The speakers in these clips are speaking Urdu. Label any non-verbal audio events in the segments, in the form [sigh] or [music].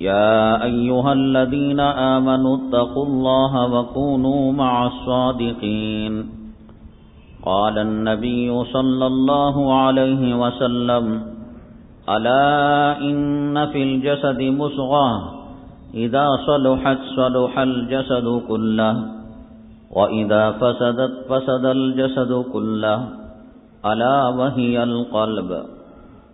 يا أيها الذين آمنوا اتقوا الله وكونوا مع الصادقين. قال النبي صلى الله عليه وسلم ألا إن في الجسد مسغة إذا صلحت صلح الجسد كله وإذا فسدت فسد الجسد كله ألا وهي القلب.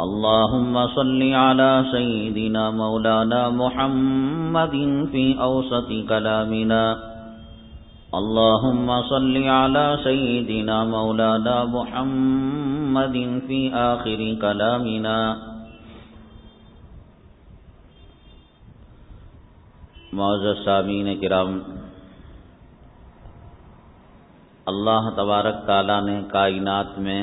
اللهم صل على سيدنا مولانا محمد في أوسط كلامنا. اللهم صل على سيدنا مولانا محمد في آخر كلامنا. معزز سامین کرام، اللہ تبارک تعالیٰ نے کائنات میں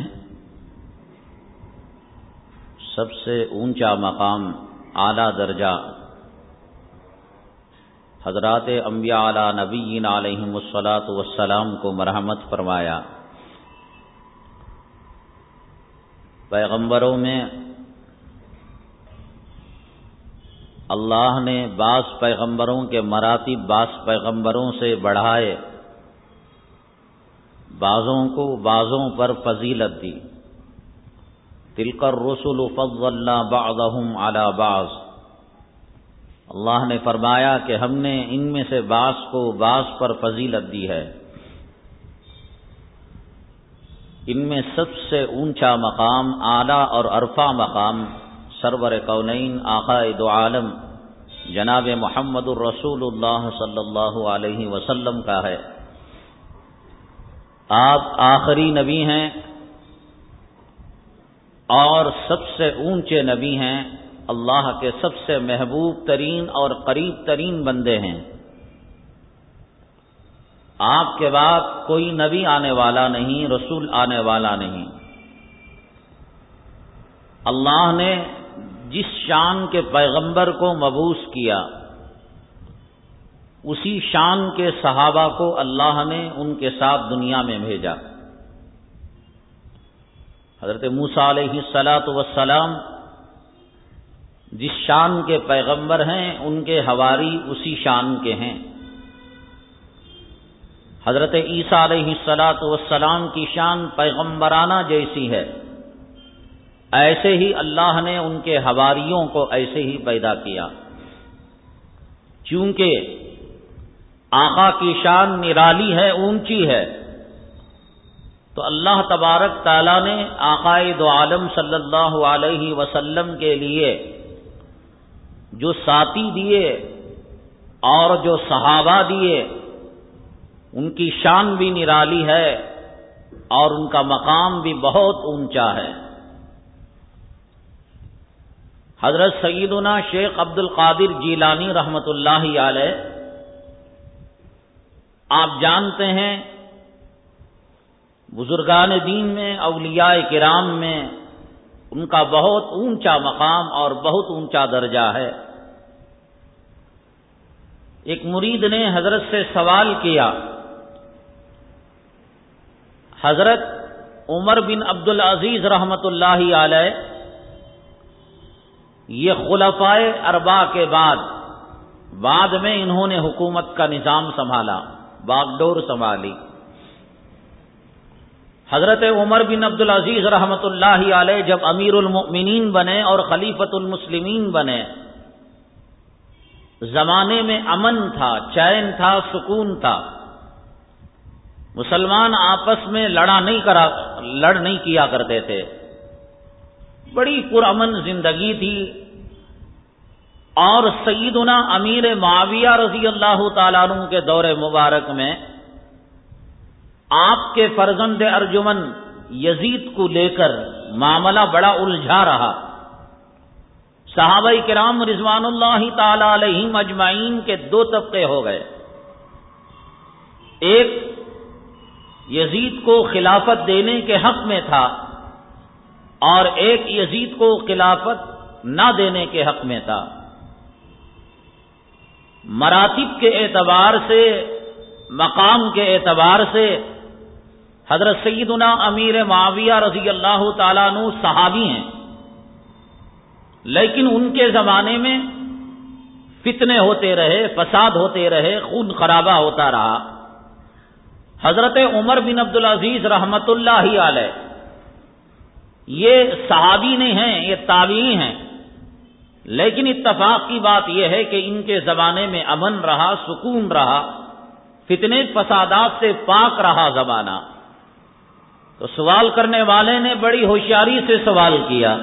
سب سے اونچا مقام اعلی درجہ۔ حضرات انبیاء علی نبی علیہ مسلاط وسلام کو مرحمت فرمایا۔ پیغمبروں میں اللہ نے بعض پیغمبروں کے مراتب بعض پیغمبروں سے بڑھائے۔ بعضوں کو بعضوں پر فضیلت دی۔ تلکر رسول فضل بعضهم على بعض۔ اللہ نے فرمایا کہ ہم نے ان میں سے بعض کو بعض پر فضیلت دی ہے۔ ان میں سب سے اونچا مقام، اعلی اور عرفا مقام، سرور کونین دو عالم، جناب محمد الرسول اللہ صلی اللہ علیہ وسلم کا ہے۔ آپ آخری نبی ہیں۔ اور سب سے اونچے نبی ہیں، اللہ کے سب سے محبوب ترین اور قریب ترین بندے ہیں۔ آپ کے بعد کوئی نبی آنے والا نہیں، رسول آنے والا نہیں۔ اللہ نے جس شان کے پیغمبر کو مبوس کیا، اسی شان کے صحابہ کو اللہ نے ان کے ساتھ دنیا میں بھیجا۔ حضرت موسا علیہ سلاۃ وسلام جس شان کے پیغمبر ہیں، ان کے ہواری اسی شان کے ہیں۔ حضرت عیسیٰ علیہ سلاۃ وسلام کی شان پیغمبرانہ جیسی ہے۔ ایسے ہی اللہ نے ان کے ہواریوں کو ایسے ہی پیدا کیا۔ چونکہ آقا کی شان نرالی ہے، اونچی ہے تو اللہ تبارک تعالیٰ نے عقائد عالم صلی اللہ علیہ وسلم کے لیے جو ساتھی دیے اور جو صحابہ دیے، ان کی شان بھی نرالی ہے اور ان کا مقام بھی بہت اونچا ہے۔ حضرت سیدنا شیخ عبد القادر جیلانی رحمت اللہ علیہ، آپ جانتے ہیں بزرگان دین میں، اولیاء کرام میں ان کا بہت اونچا مقام اور بہت اونچا درجہ ہے۔ ایک مرید نے حضرت سے سوال کیا، حضرت عمر بن عبد العزیز رحمت اللہ علیہ، یہ خلفائے اربا کے بعد بعد میں انہوں نے حکومت کا نظام سنبھالا، باغڈور سنبھالی۔ حضرت عمر بن عبد العزیز رحمت اللہ علیہ جب امیر المؤمنین بنے اور خلیفت المسلمین بنے، زمانے میں امن تھا، چین تھا، سکون تھا۔ مسلمان آپس میں لڑا نہیں کرا، لڑ نہیں کیا کرتے تھے۔ بڑی پرامن زندگی تھی۔ اور سیدنا امیر معاویہ رضی اللہ تعالیٰ عنہ کے دور مبارک میں آپ کے فرزند ارجمن یزید کو لے کر معاملہ بڑا الجھا رہا۔ صحابہ کرام رضوان اللہ تعالی علیہ مجمعین کے دو طبقے ہو گئے۔ ایک یزید کو خلافت دینے کے حق میں تھا اور ایک یزید کو خلافت نہ دینے کے حق میں تھا۔ مراتب کے اعتبار سے، مقام کے اعتبار سے حضرت سیدنا امیر معاویہ رضی اللہ تعالیٰ نو صحابی ہیں۔ لیکن ان کے زمانے میں فتنے ہوتے رہے، فساد ہوتے رہے، خون خرابہ ہوتا رہا۔ حضرت عمر بن عبد العزیز رحمت اللہ علیہ، یہ صحابی نہیں ہیں، یہ تابعی ہیں۔ لیکن اتفاق کی بات یہ ہے کہ ان کے زمانے میں امن رہا، سکون رہا، فتنے فسادات سے پاک رہا زمانہ۔ تو سوال کرنے والے نے بڑی ہوشیاری سے سوال کیا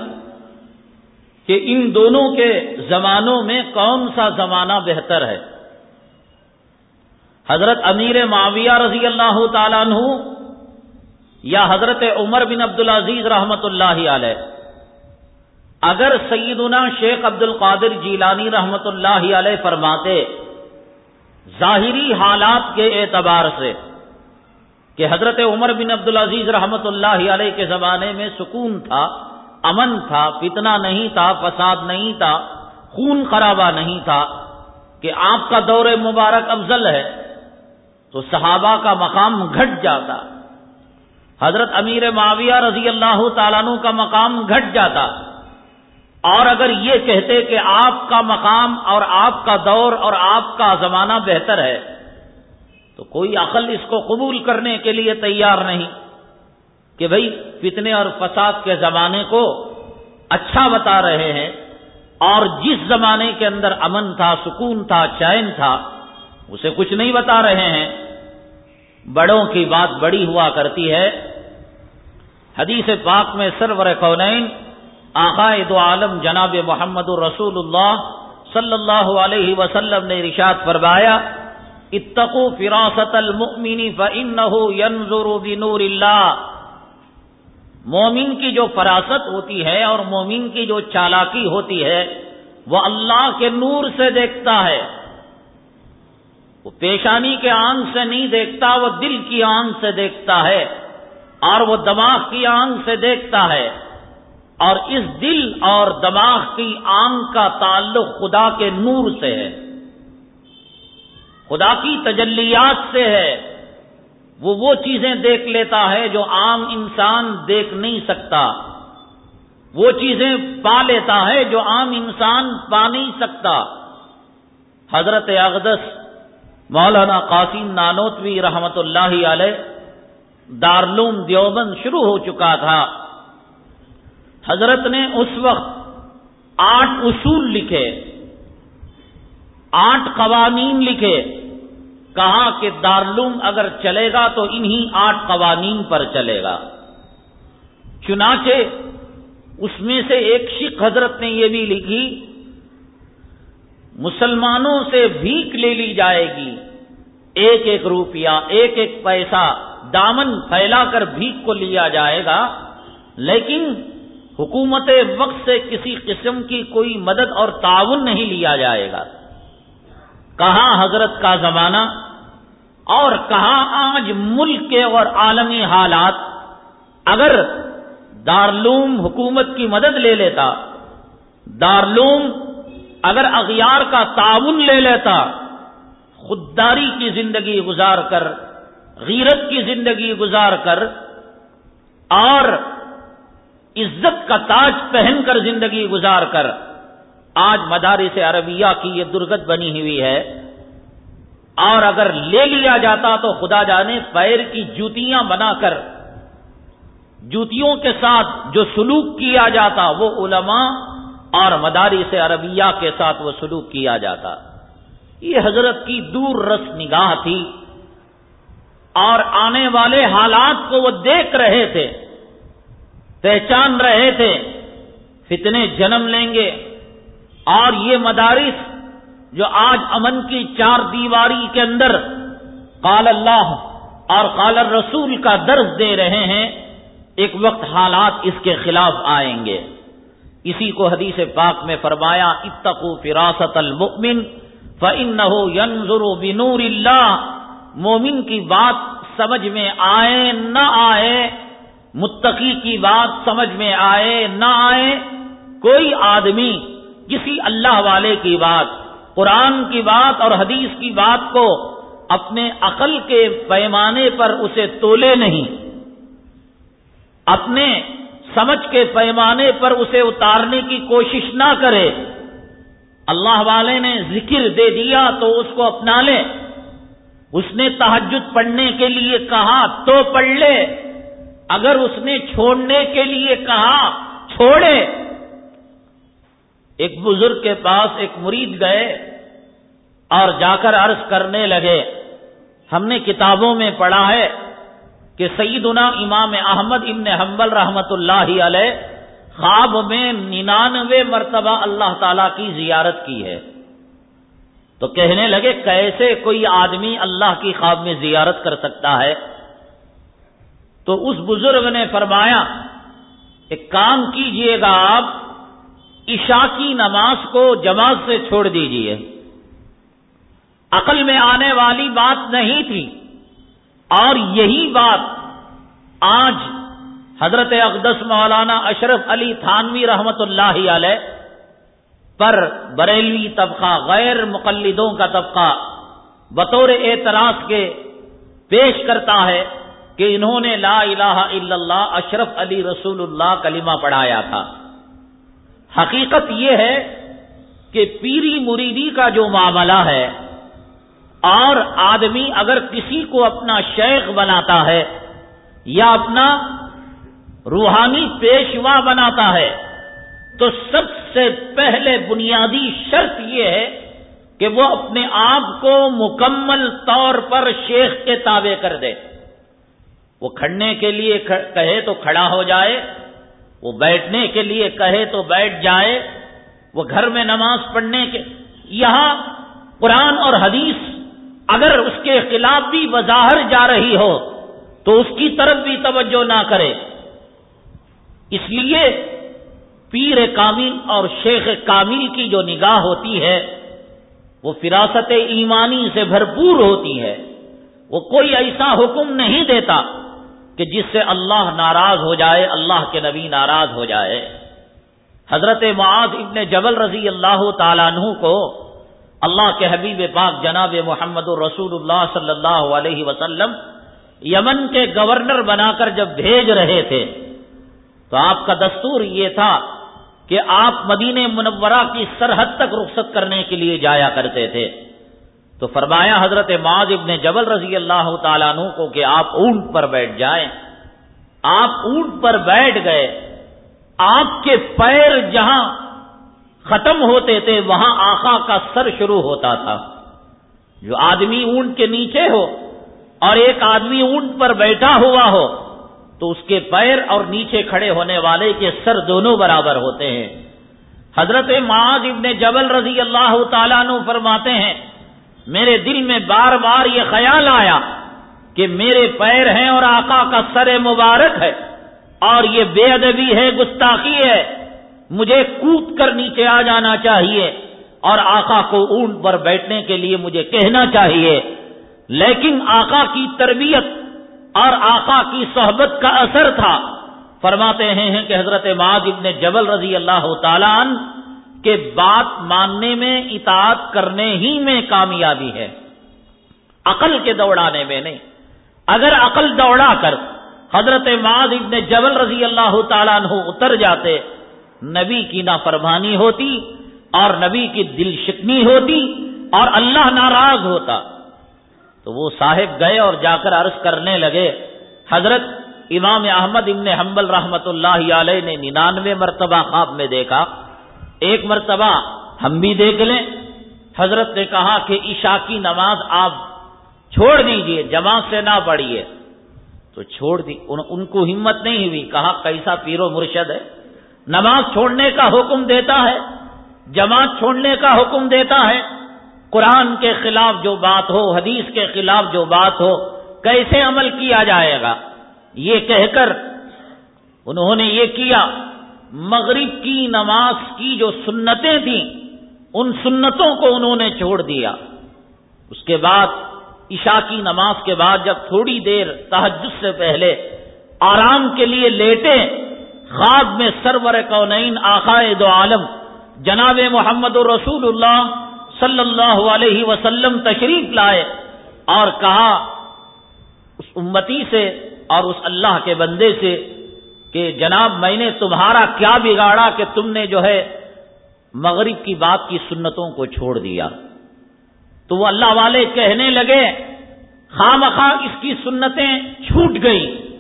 کہ ان دونوں کے زمانوں میں کون سا زمانہ بہتر ہے؟ حضرت امیر معاویہ رضی اللہ تعالیٰ عنہ یا حضرت عمر بن عبد العزیز رحمت اللہ علیہ؟ اگر سیدنا شیخ عبد القادر جیلانی رحمت اللہ علیہ فرماتے، ظاہری حالات کے اعتبار سے کہ حضرت عمر بن عبد العزیز رحمت اللہ علیہ کے زمانے میں سکون تھا، امن تھا، فتنہ نہیں تھا، فساد نہیں تھا، خون خرابہ نہیں تھا کہ آپ کا دور مبارک افضل ہے تو صحابہ کا مقام گھٹ جاتا۔ حضرت امیر معاویہ رضی اللہ تعالیٰ کا مقام گھٹ جاتا۔ اور اگر یہ کہتے کہ آپ کا مقام اور آپ کا دور اور آپ کا زمانہ بہتر ہے تو کوئی عقل اس کو قبول کرنے کے لیے تیار نہیں کہ بھائی فتنے اور فساد کے زمانے کو اچھا بتا رہے ہیں اور جس زمانے کے اندر امن تھا، سکون تھا، چین تھا، اسے کچھ نہیں بتا رہے ہیں۔ بڑوں کی بات بڑی ہوا کرتی ہے۔ حدیث پاک میں سرور کونین آقائد عالم جناب محمد الرسول اللہ صلی اللہ علیہ وسلم نے رشاد فرمایا اتقو فراست المؤمن فانه ينظر بنور اللہ۔ مومن کی جو فراست ہوتی ہے اور مومن کی جو چالاکی ہوتی ہے، وہ اللہ کے نور سے دیکھتا ہے۔ وہ پیشانی کے آنکھ سے نہیں دیکھتا، وہ دل کی آنکھ سے دیکھتا ہے اور وہ دماغ کی آنکھ سے دیکھتا ہے۔ اور اس دل اور دماغ کی آنکھ کا تعلق خدا کے نور سے ہے۔ خدا کی تجلیات سے ہے۔ وہ وہ چیزیں دیکھ لیتا ہے جو عام انسان دیکھ نہیں سکتا۔ وہ چیزیں پا لیتا ہے جو عام انسان پا نہیں سکتا۔ حضرت اقدس، مولانا قاسم نانوتوی رحمت اللہ علیہ دارلوم دیوبند شروع ہو چکا تھا۔ حضرت نے اس وقت آٹھ اصول لکھے، آٹھ قوانین لکھے۔ کہا کہ دارلوم اگر چلے گا تو انہی آٹھ قوانین پر چلے گا۔ چنانچہ اس میں سے ایک شک حضرت نے یہ بھی لکھی، مسلمانوں سے بھیک لے لی جائے گی۔ ایک ایک روپیہ، ایک ایک پیسہ دامن پھیلا کر بھیک کو لیا جائے گا، لیکن حکومت وقت سے کسی قسم کی کوئی مدد اور تعاون نہیں لیا جائے گا۔ کہاں حضرت کا زمانہ اور کہاں آج ملک کے اور عالمی حالات اگر دارلوم حکومت کی مدد لے لیتا دارلوم اگر اغیار کا تعاون لے لیتا، خودداری کی زندگی گزار کر، غیرت کی زندگی گزار کر، اور عزت کا تاج پہن کر زندگی گزار کر آج مدارس عربیہ کی یہ درگت بنی ہوئی ہے۔ اور اگر لے لیا جاتا تو خدا جانے پیر کی جوتیاں بنا کر، جوتیوں کے ساتھ جو سلوک کیا جاتا، وہ علماء اور مدارس عربیہ کے ساتھ وہ سلوک کیا جاتا۔ یہ حضرت کی دور رس نگاہ تھی۔ اور آنے والے حالات کو وہ دیکھ رہے تھے، پہچان رہے تھے۔ فتنے جنم لیں گے۔ اور یہ مدارس جو آج امن کی چار دیواری کے اندر قال اللہ اور قال الرسول کا درس دے رہے ہیں، ایک وقت حالات اس کے خلاف آئیں گے۔ اسی کو حدیث پاک میں فرمایا اتقو فراست المؤمن فإنه ينظر بنور اللہ۔ مومن کی بات سمجھ میں آئے نہ آئے، متقی کی بات سمجھ میں آئے نہ آئے، کوئی آدمی کسی اللہ والے کی بات، قرآن کی بات اور حدیث کی بات کو اپنے عقل کے پیمانے پر اسے تولے نہیں، اپنے سمجھ کے پیمانے پر اسے اتارنے کی کوشش نہ کرے۔ اللہ والے نے ذکر دے دیا تو اس کو اپنا لے۔ اس نے تحجد پڑھنے کے لیے کہا تو پڑھ لے۔ اگر اس نے چھوڑنے کے لیے کہا، چھوڑے۔ ایک بزرگ کے پاس ایک مرید گئے اور جا کر عرض کرنے لگے، ہم نے کتابوں میں پڑھا ہے کہ سیدنا امام احمد ابن حنبل رحمت اللہ علیہ خواب میں ننانوے مرتبہ اللہ تعالی کی زیارت کی ہے۔ تو کہنے لگے، کیسے کوئی آدمی اللہ کی خواب میں زیارت کر سکتا ہے؟ تو اس بزرگ نے فرمایا، ایک کام کیجیے گا آپ عشاء کی نماز کو جماعت سے چھوڑ دیجیے۔ عقل میں آنے والی بات نہیں تھی۔ اور یہی بات آج حضرت اقدس مولانا اشرف علی تھانوی رحمت اللہ علیہ پر بریلوی طبقہ، غیر مقلدوں کا طبقہ بطور اعتراض کے پیش کرتا ہے کہ انہوں نے لا الہ الا اللہ، اشرف علی رسول اللہ کلمہ پڑھایا تھا۔ حقیقت یہ ہے کہ پیری مریدی کا جو معاملہ ہے، اور آدمی اگر کسی کو اپنا شیخ بناتا ہے یا اپنا روحانی پیشوا بناتا ہے، تو سب سے پہلے بنیادی شرط یہ ہے کہ وہ اپنے آپ کو مکمل طور پر شیخ کے تابع کر دے۔ وہ کھڑنے کے لیے کہے تو کھڑا ہو جائے وہ بیٹھنے کے لیے کہے تو بیٹھ جائے، وہ گھر میں نماز پڑھنے کے، یہاں قرآن اور حدیث اگر اس کے خلاف بھی وضاہر جا رہی ہو تو اس کی طرف بھی توجہ نہ کرے۔ اس لیے پیر کامل اور شیخ کامل کی جو نگاہ ہوتی ہے، وہ فراست ایمانی سے بھرپور ہوتی ہے۔ وہ کوئی ایسا حکم نہیں دیتا۔ کہ جس سے اللہ ناراض ہو جائے، اللہ کے نبی ناراض ہو جائے۔ حضرت معاذ ابن جبل رضی اللہ تعالیٰ عنہ کو اللہ کے حبیب پاک جناب محمد الرسول اللہ صلی اللہ علیہ وسلم یمن کے گورنر بنا کر جب بھیج رہے تھے، تو آپ کا دستور یہ تھا کہ آپ مدینہ منورہ کی سرحد تک رخصت کرنے کے لیے جایا کرتے تھے۔ تو فرمایا حضرت معاذ ابن جبل رضی اللہ تعالیٰ عنہ کو کہ آپ اونٹ پر بیٹھ جائیں۔ آپ اونٹ پر بیٹھ گئے۔ آپ کے پیر جہاں ختم ہوتے تھے، وہاں آخا کا سر شروع ہوتا تھا۔ جو آدمی اونٹ کے نیچے ہو اور ایک آدمی اونٹ پر بیٹھا ہوا ہو، تو اس کے پیر اور نیچے کھڑے ہونے والے کے سر دونوں برابر ہوتے ہیں۔ حضرت معاذ ابن جبل رضی اللہ تعالیٰ نو فرماتے ہیں میرے دل میں بار بار یہ خیال آیا کہ میرے پیر ہیں اور آقا کا سر مبارک ہے اور یہ بے ادبی ہے، گستاخی ہے۔ مجھے کود کر نیچے آ جانا چاہیے اور آقا کو اونٹ پر بیٹھنے کے لیے مجھے کہنا چاہیے۔ لیکن آقا کی تربیت اور آقا کی صحبت کا اثر تھا۔ فرماتے ہیں کہ حضرت معاذ ابن جبل رضی اللہ تعالیٰ عنہ کے بات ماننے میں، اطاعت کرنے ہی میں کامیابی ہے۔ عقل کے دوڑانے میں نہیں۔ اگر عقل دوڑا کر حضرت معاذ ابن جبل رضی اللہ تعالیٰ عنہ اتر جاتے، نبی کی نافرمانی ہوتی اور نبی کی دل شکنی ہوتی اور اللہ ناراض ہوتا، تو وہ صاحب گئے اور جا کر عرض کرنے لگے، حضرت امام احمد ابن حنبل رحمت اللہ علیہ نے ننانوے مرتبہ خواب میں دیکھا ایک مرتبہ ہم بھی دیکھ لیں۔ حضرت نے کہا کہ عشاء کی نماز آپ چھوڑ دیجیے جماعت سے نہ پڑھیے۔ تو چھوڑ دی ان, ان کو ہمت نہیں ہوئی۔ کہا کیسا پیرو مرشد ہے۔ نماز چھوڑنے کا حکم دیتا ہے جماعت چھوڑنے کا حکم دیتا ہے۔ قرآن کے خلاف جو بات ہو حدیث کے خلاف جو بات ہو کیسے عمل کیا جائے گا؟ یہ کہہ کر انہوں نے یہ کیا۔ مغرب کی نماز کی جو سنتیں تھیں، ان سنتوں کو انہوں نے چھوڑ دیا۔ اس کے بعد، عشاء کی نماز کے بعد جب تھوڑی دیر تحجد سے پہلے آرام کے لیے لیٹے خواب میں سرور کونین، آخائے دو عالم، جناب محمد رسول اللہ صلی اللہ علیہ وسلم تشریف لائے اور کہا، اس امتی سے اور اس اللہ کے بندے سے کہ جناب میں نے تمہارا کیا بگاڑا کہ تم نے جو ہے مغرب کی بات کی سنتوں کو چھوڑ دیا؟ تو وہ اللہ والے کہنے لگے خام خواہ اس کی سنتیں چھوٹ گئی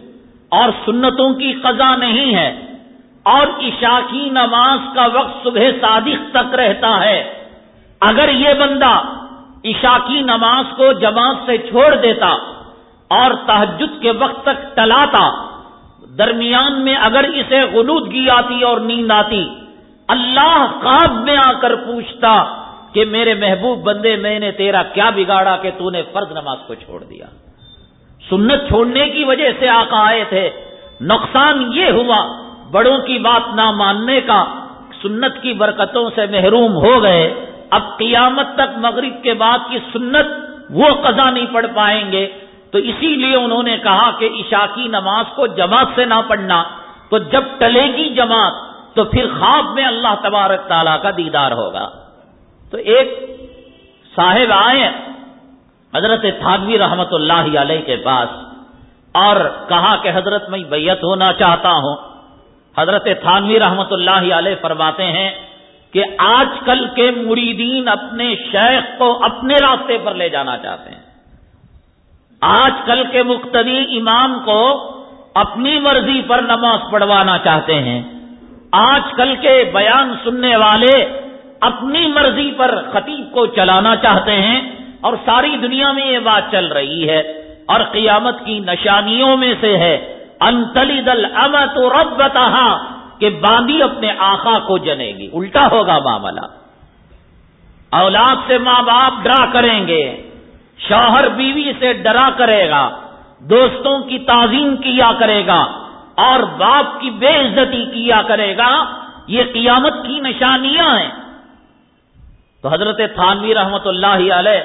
اور سنتوں کی قضا نہیں ہے اور عشاء کی نماز کا وقت صبح صادق تک رہتا ہے۔ اگر یہ بندہ عشاء کی نماز کو جماعت سے چھوڑ دیتا اور تحجد کے وقت تک ٹلاتا درمیان میں اگر اسے غلودگی آتی اور نیند آتی، اللہ خواب میں آ کر پوچھتا کہ میرے محبوب بندے، میں نے تیرا کیا بگاڑا کہ تو نے فرض نماز کو چھوڑ دیا؟ سنت چھوڑنے کی وجہ سے آقا آئے تھے۔ نقصان یہ ہوا، بڑوں کی بات نہ ماننے کا، سنت کی برکتوں سے محروم ہو گئے۔ اب قیامت تک مغرب کے بعد کی سنت وہ قضا نہیں پڑھ پائیں گے۔ تو اسی لیے انہوں نے کہا کہ عشاء کی نماز کو جماعت سے نہ پڑھنا، تو جب ٹلے گی جماعت، تو پھر خواب میں اللہ تبارک تعالیٰ کا دیدار ہوگا۔ تو ایک صاحب آئے، حضرت تھانوی رحمت اللہ علیہ کے پاس، اور کہا کہ حضرت میں بیت ہونا چاہتا ہوں۔ حضرت تھانوی رحمت اللہ علیہ فرماتے ہیں کہ آج کل کے مریدین اپنے شیخ کو اپنے راستے پر لے جانا چاہتے ہیں۔ آج کل کے مقتدی امام کو اپنی مرضی پر نماز پڑھوانا چاہتے ہیں۔ آج کل کے بیان سننے والے اپنی مرضی پر خطیب کو چلانا چاہتے ہیں اور ساری دنیا میں یہ بات چل رہی ہے۔ اور قیامت کی نشانیوں میں سے ہے۔ انتلی دل امت رب کہ باندھی اپنے آخا کو جنے گی۔ الٹا ہوگا معاملہ۔ اولاد سے ماں باپ ڈرا کریں گے۔ شوہر بیوی سے ڈرا کرے گا، دوستوں کی تعظیم کیا کرے گا اور باپ کی بے عزتی کیا کرے گا، یہ قیامت کی نشانیاں ہیں۔ تو حضرت تھانوی رحمت اللہ علیہ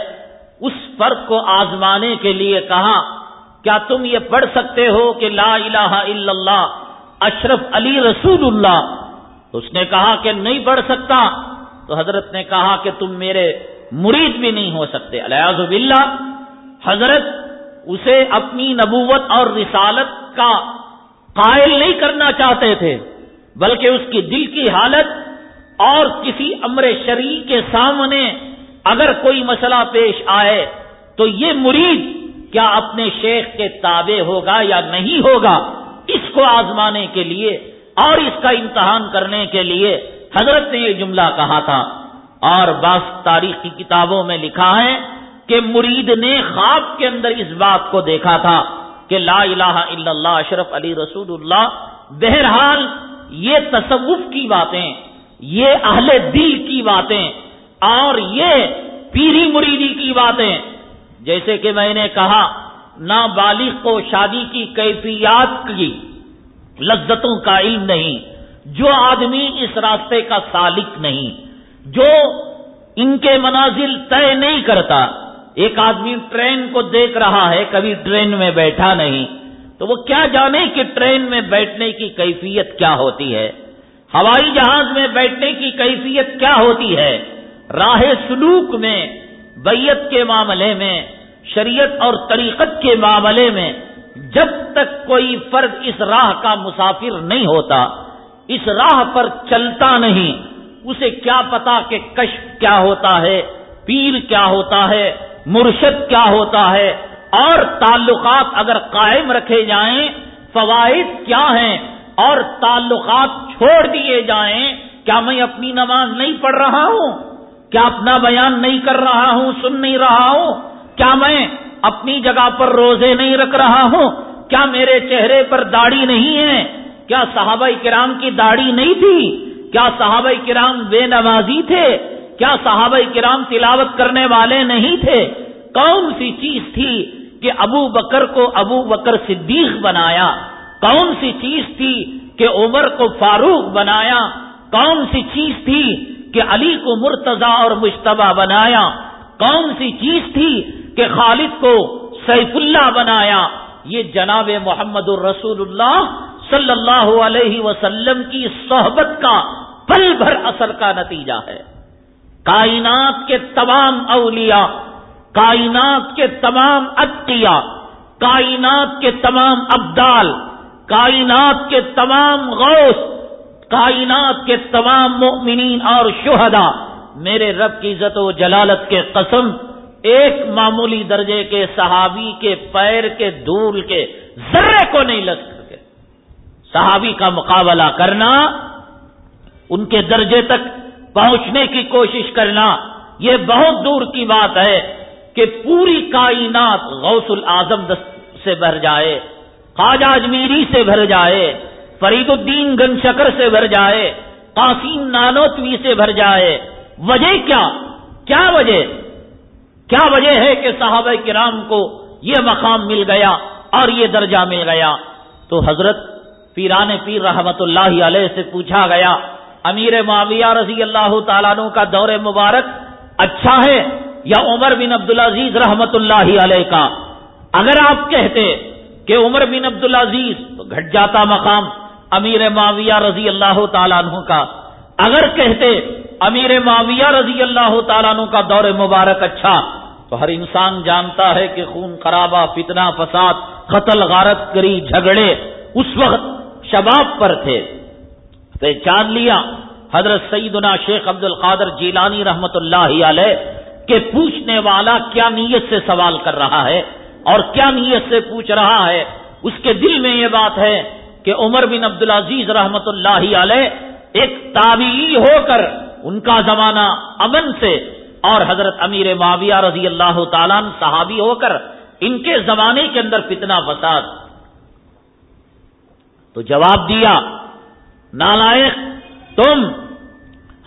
اس فرق کو آزمانے کے لیے کہا، کیا تم یہ پڑھ سکتے ہو کہ لا الہ الا اللہ، اشرف علی رسول اللہ؟ تو اس نے کہا کہ نہیں پڑھ سکتا۔ تو حضرت نے کہا کہ تم میرے مرید بھی نہیں ہو سکتے۔ الیاز باللہ، حضرت اسے اپنی نبوت اور رسالت کا قائل نہیں کرنا چاہتے تھے، بلکہ اس کی دل کی حالت اور کسی امر شریع کے سامنے اگر کوئی مسئلہ پیش آئے تو یہ مرید کیا اپنے شیخ کے تابع ہوگا یا نہیں ہوگا، اس کو آزمانے کے لیے اور اس کا امتحان کرنے کے لیے حضرت نے یہ جملہ کہا تھا۔ اور بعض تاریخی کتابوں میں لکھا ہے کہ مرید نے خواب کے اندر اس بات کو دیکھا تھا کہ لا الہ الا اللہ اشرف علی رسول اللہ۔ بہرحال یہ تصوف کی باتیں، یہ اہل دل کی باتیں اور یہ پیری مریدی کی باتیں۔ جیسے کہ میں نے کہا، نابالغ کو شادی کی کیفیات کی لذتوں کا علم نہیں، جو آدمی اس راستے کا سالک نہیں۔ جو ان کے منازل طے نہیں کرتا، ایک آدمی ٹرین کو دیکھ رہا ہے، کبھی ٹرین میں بیٹھا نہیں، تو وہ کیا جانے کہ ٹرین میں بیٹھنے کی کیفیت کیا ہوتی ہے؟ ہوائی جہاز میں بیٹھنے کی کیفیت کیا ہوتی ہے؟ راہ سلوک میں بیت کے معاملے میں، شریعت اور طریقت کے معاملے میں جب تک کوئی فرد اس راہ کا مسافر نہیں ہوتا، اس راہ پر چلتا نہیں۔ اسے کیا پتا کہ کشف کیا ہوتا ہے، پیر کیا ہوتا ہے، مرشد کیا ہوتا ہے، اور تعلقات اگر قائم رکھے جائیں، فوائد کیا ہیں؟ اور تعلقات چھوڑ دیے جائیں، کیا میں اپنی نماز نہیں پڑھ رہا ہوں؟ کیا اپنا بیان نہیں کر رہا ہوں، سن نہیں رہا ہوں؟ کیا میں اپنی جگہ پر روزے نہیں رکھ رہا ہوں؟ کیا میرے چہرے پر داڑھی نہیں ہے؟ کیا صحابہ کرام کی داڑھی نہیں تھی؟ کیا صحابہ کرام بے نمازی تھے؟ کیا صحابہ کرام تلاوت کرنے والے نہیں تھے؟ کون سی چیز تھی کہ ابو بکر کو ابو بکر صدیق بنایا؟ کون سی چیز تھی کہ عمر کو فاروق بنایا؟ کون سی چیز تھی کہ علی کو مرتضی اور مشتبہ بنایا؟ کون سی چیز تھی کہ خالد کو سیف اللہ بنایا؟ یہ جناب محمد الرسول اللہ صلی اللہ علیہ وسلم کی صحبت کا پل بھر اثر کا نتیجہ ہے۔ کائنات کے تمام اولیاء، کائنات کے تمام اتیا کائنات کے تمام ابدال، کائنات کے تمام غوث، کائنات کے تمام مؤمنین اور شہداء میرے رب کی عزت و جلالت کے قسم، ایک معمولی درجے کے صحابی کے پیر کے دھول کے ذرے کو نہیں لگ سکتے صحابی کا مقابلہ کرنا ان کے درجے تک پہنچنے کی کوشش کرنا یہ بہت دور کی بات ہے کہ پوری کائنات غوث العظم سے بھر جائے، خواجہ اجمیری سے بھر جائے، فرید الدین گن شکر سے بھر جائے، قاسم نانوتوی سے بھر جائے۔ وجہ کیا؟ کیا وجہ؟ کیا وجہ ہے کہ صحابہ کرام کو یہ مقام مل گیا اور یہ درجہ مل گیا؟ تو حضرت پیران پیر رحمت اللہ علیہ سے پوچھا گیا امیر معاویہ رضی اللہ تعالیٰ عنہ کا دور مبارک اچھا ہے یا عمر بن عبدالعزیز رحمت اللہ علیہ کا؟ اگر آپ کہتے کہ عمر بن عبدالعزیز تو گھٹ جاتا مقام امیر معاویہ رضی اللہ تعالیٰ عنہ کا۔ اگر کہتے امیر معاویہ رضی اللہ تعالیٰ عنہ کا دور مبارک اچھا تو ہر انسان جانتا ہے کہ خون خرابہ، فتنہ، فساد، قتل، غارت کری جھگڑے اس وقت شباب پر تھے۔ پہچان لیا حضرت سیدنا شیخ عبد القادر جیلانی رحمت اللہ علیہ کہ پوچھنے والا کیا نیت سے سوال کر رہا ہے اور کیا نیت سے پوچھ رہا ہے؟ اس کے دل میں یہ بات ہے کہ عمر بن عبد العزیز رحمت اللہ علیہ ایک تابعی ہو کر ان کا زمانہ امن سے اور حضرت امیر معاویہ رضی اللہ تعالیٰ صحابی ہو کر ان کے زمانے کے اندر فتنہ فساد۔ تو جواب دیا نالائق تم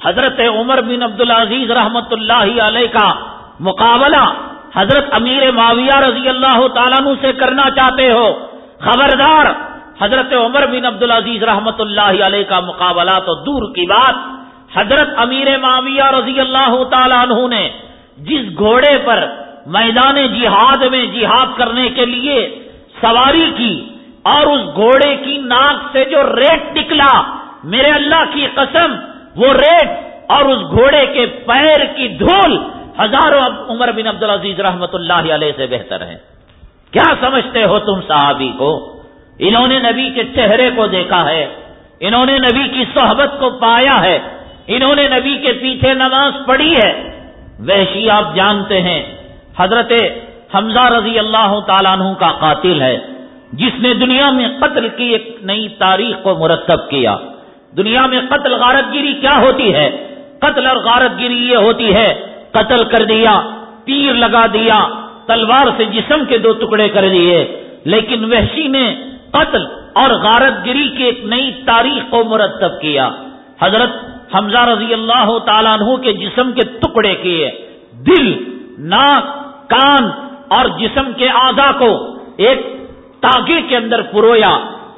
حضرت عمر بن عبد العزیز رحمت اللہ علیہ کا مقابلہ حضرت امیر معاویہ رضی اللہ تعالیٰ سے کرنا چاہتے ہو۔ خبردار، حضرت عمر بن عبد العزیز رحمت اللہ علیہ کا مقابلہ تو دور کی بات۔ حضرت امیر معاویہ رضی اللہ تعالیٰ عنہ نے جس گھوڑے پر میدان جہاد میں جہاد کرنے کے لیے سواری کی اور اس گھوڑے کی ناک سے جو ریٹ نکلا، میرے اللہ کی قسم، وہ ریٹ اور اس گھوڑے کے پیر کی دھول ہزاروں عمر بن عبد العزیز رحمت اللہ علیہ سے بہتر ہے کیا سمجھتے ہو تم صحابی کو؟ انہوں نے نبی کے چہرے کو دیکھا ہے، انہوں نے نبی کی صحبت کو پایا ہے، انہوں نے نبی کے پیچھے نماز پڑھی ہے۔ ویشی آپ جانتے ہیں، حضرت حمزہ رضی اللہ تعالیٰ عنہ کا قاتل ہے۔ جس نے دنیا میں قتل کی ایک نئی تاریخ کو مرتب کیا۔ دنیا میں قتل غارت گیری کیا ہوتی ہے؟ قتل اور غارت گیری یہ ہوتی ہے، قتل کر دیا، تیر لگا دیا، تلوار سے جسم کے دو ٹکڑے کر دیے۔ لیکن وحشی نے قتل اور غارت گری کی ایک نئی تاریخ کو مرتب کیا۔ حضرت حمزہ رضی اللہ تعالیٰ عنہ کے جسم کے ٹکڑے کیے۔ دل، ناک، کان اور جسم کے آزا کو ایک تاغے کے اندر پرویا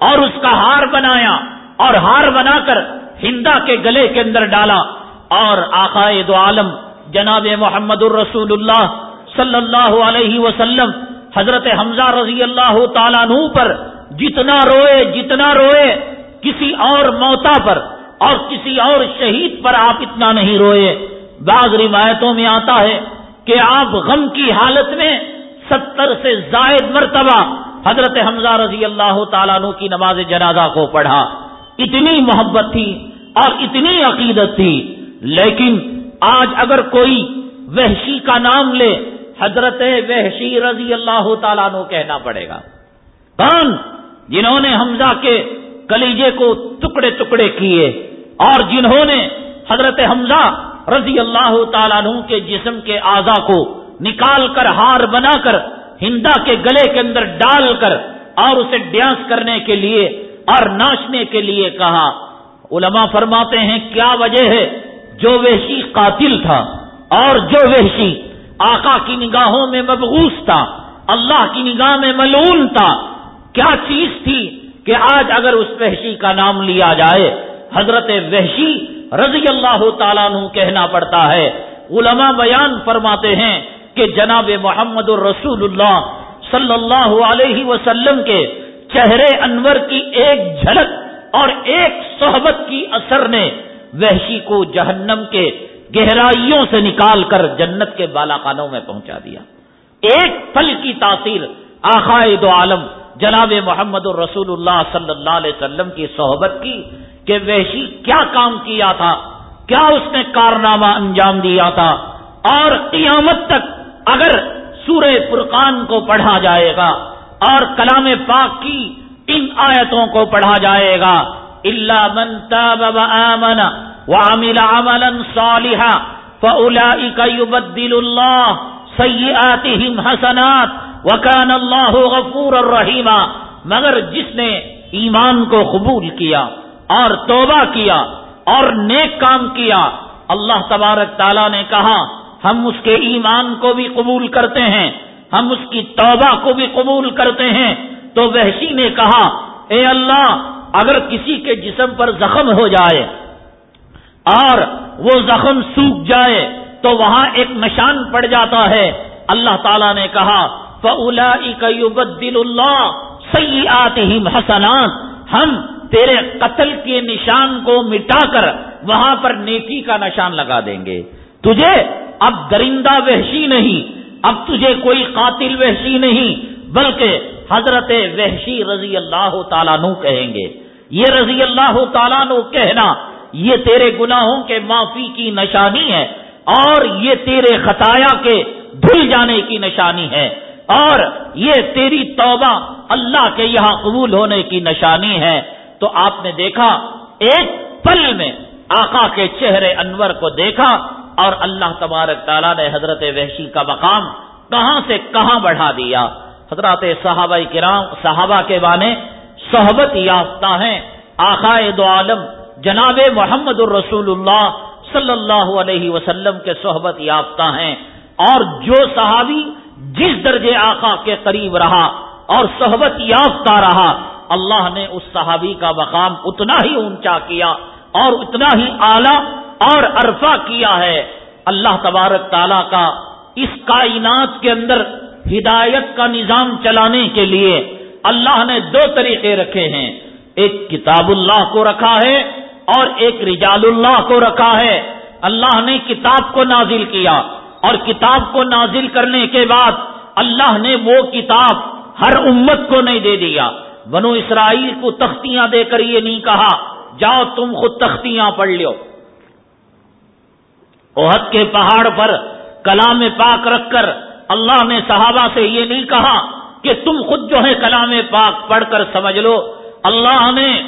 اور اس کا ہار بنایا اور ہار بنا کر ہندا کے گلے کے اندر ڈالا اور آقائے دو عالم جناب محمد الرسول اللہ صلی اللہ علیہ وسلم حضرت حمزہ رضی اللہ تعالیٰ عنہ پر جتنا روئے جتنا روئے کسی اور موتا پر اور کسی اور شہید پر آپ اتنا نہیں روئے بعض روایتوں میں آتا ہے کہ آپ غم کی حالت میں ستر سے زائد مرتبہ حضرت حمزہ رضی اللہ تعالیٰ عنہ کی نماز جنازہ کو پڑھا۔ اتنی محبت تھی اور اتنی عقیدت تھی۔ لیکن آج اگر کوئی وحشی کا نام لے، حضرت وحشی رضی اللہ تعالیٰ نو کہنا پڑے گا۔ کون؟ جنہوں نے حمزہ کے کلیجے کو ٹکڑے ٹکڑے کیے۔ اور جنہوں نے حضرت حمزہ رضی اللہ تعالیٰ عنہ کے جسم کے اعضا کو نکال کر ہار بنا کر ہندا کے گلے کے اندر ڈال کر اور اسے ڈانس کرنے کے لیے اور ناچنے کے لیے کہا۔ علماء فرماتے ہیں، کیا وجہ ہے؟ جو وحشی قاتل تھا اور جو وحشی آقا کی نگاہوں میں مبغوث تھا، اللہ کی نگاہ میں ملون تھا۔ کیا چیز تھی کہ آج اگر اس وحشی کا نام لیا جائے؟ حضرت وحشی رضی اللہ تعالیٰ کہنا پڑتا ہے۔ علماء بیان فرماتے ہیں کہ جناب محمد الرسول اللہ صلی اللہ علیہ وسلم کے چہرے انور کی ایک جھلک اور ایک صحبت کی اثر نے وحشی کو جہنم کے گہرائیوں سے نکال کر جنت کے بالا خانوں میں پہنچا دیا۔ ایک پل کی تاثیر آخائد عالم جناب محمد الرسول اللہ صلی اللہ علیہ وسلم کی صحبت کی کہ وحشی کیا کام کیا تھا، کیا اس نے کارنامہ انجام دیا تھا، اور قیامت تک اگر سورہ فرقان کو پڑھا جائے گا اور کلام پاک کی ان آیتوں کو پڑھا جائے گا اللہ من تاب وآمن وعمل عملا صالحا فأولئك يبدل الله سيئاتهم حسنات وكان الله غفورا رحيما۔ مگر جس نے ایمان کو قبول کیا اور توبہ کیا اور نیک کام کیا، اللہ تبارک تعالیٰ نے کہا ہم اس کے ایمان کو بھی قبول کرتے ہیں، ہم اس کی توبہ کو بھی قبول کرتے ہیں۔ تو وحشی نے کہا، اے اللہ، اگر کسی کے جسم پر زخم ہو جائے اور وہ زخم سوکھ جائے، تو وہاں ایک نشان پڑ جاتا ہے۔ اللہ تعالیٰ نے کہا فلا دل اللہ سی آتے ہی حسنات۔ ہم تیرے قتل کے نشان کو مٹا کر وہاں پر نیکی کا نشان لگا دیں گے۔ تجھے اب درندہ وحشی نہیں، اب تجھے کوئی قاتل وحشی نہیں، بلکہ حضرت وحشی رضی اللہ تعالیٰ نو کہیں گے۔ یہ رضی اللہ تعالیٰ نو کہنا، یہ تیرے گناہوں کے معافی کی نشانی ہے، اور یہ تیرے خطایا کے دھل جانے کی نشانی ہے، اور یہ تیری توبہ اللہ کے یہاں قبول ہونے کی نشانی ہے۔ تو آپ نے دیکھا، ایک پل میں آقا کے چہرے انور کو دیکھا اور اللہ تبارک تعالیٰ نے حضرت وحشی کا مقام کہاں سے کہاں بڑھا دیا؟ حضرات صحابہ کرام، صحابہ کے بانے صحبت یافتہ ہیں۔ آقائے دو عالم، جناب محمد الرسول اللہ صلی اللہ علیہ وسلم کے صحبت یافتہ ہیں۔ اور جو صحابی جس درجے آقا کے قریب رہا اور صحبت یافتہ رہا، اللہ نے اس صحابی کا مقام اتنا ہی اونچا کیا اور اتنا ہی اعلی اور عرفہ کیا ہے اللہ تبارک تعالی کا اس کائنات کے اندر ہدایت کا نظام چلانے کے لیے اللہ نے دو طریقے رکھے ہیں ایک کتاب اللہ کو رکھا ہے اور ایک رجال اللہ کو رکھا ہے اللہ نے کتاب کو نازل کیا اور کتاب کو نازل کرنے کے بعد اللہ نے وہ کتاب ہر امت کو نہیں دے دیا بنو اسرائیل کو تختیاں دے کر یہ نہیں کہا جاؤ تم خود تختیاں پڑھ لو عہد کے پہاڑ پر کلام پاک رکھ کر اللہ نے صحابہ سے یہ نہیں کہا کہ تم خود جو ہے کلام پاک پڑھ کر سمجھ لو۔ اللہ نے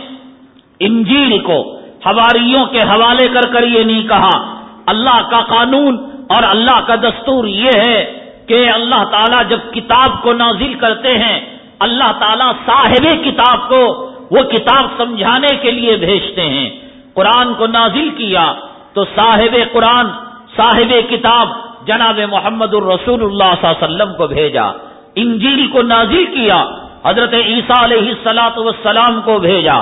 انجیل کو ہواریوں کے حوالے کر کر یہ نہیں کہا۔ اللہ کا قانون اور اللہ کا دستور یہ ہے کہ اللہ تعالیٰ جب کتاب کو نازل کرتے ہیں، اللہ تعالیٰ صاحب کتاب کو وہ کتاب سمجھانے کے لیے بھیجتے ہیں۔ قرآن کو نازل کیا تو صاحب قرآن، صاحب کتاب جناب محمد الرسول اللہ صلی اللہ علیہ وسلم کو بھیجا۔ انجیل کو نازل کیا، حضرت عیسیٰ علیہ السلاۃ والسلام کو بھیجا۔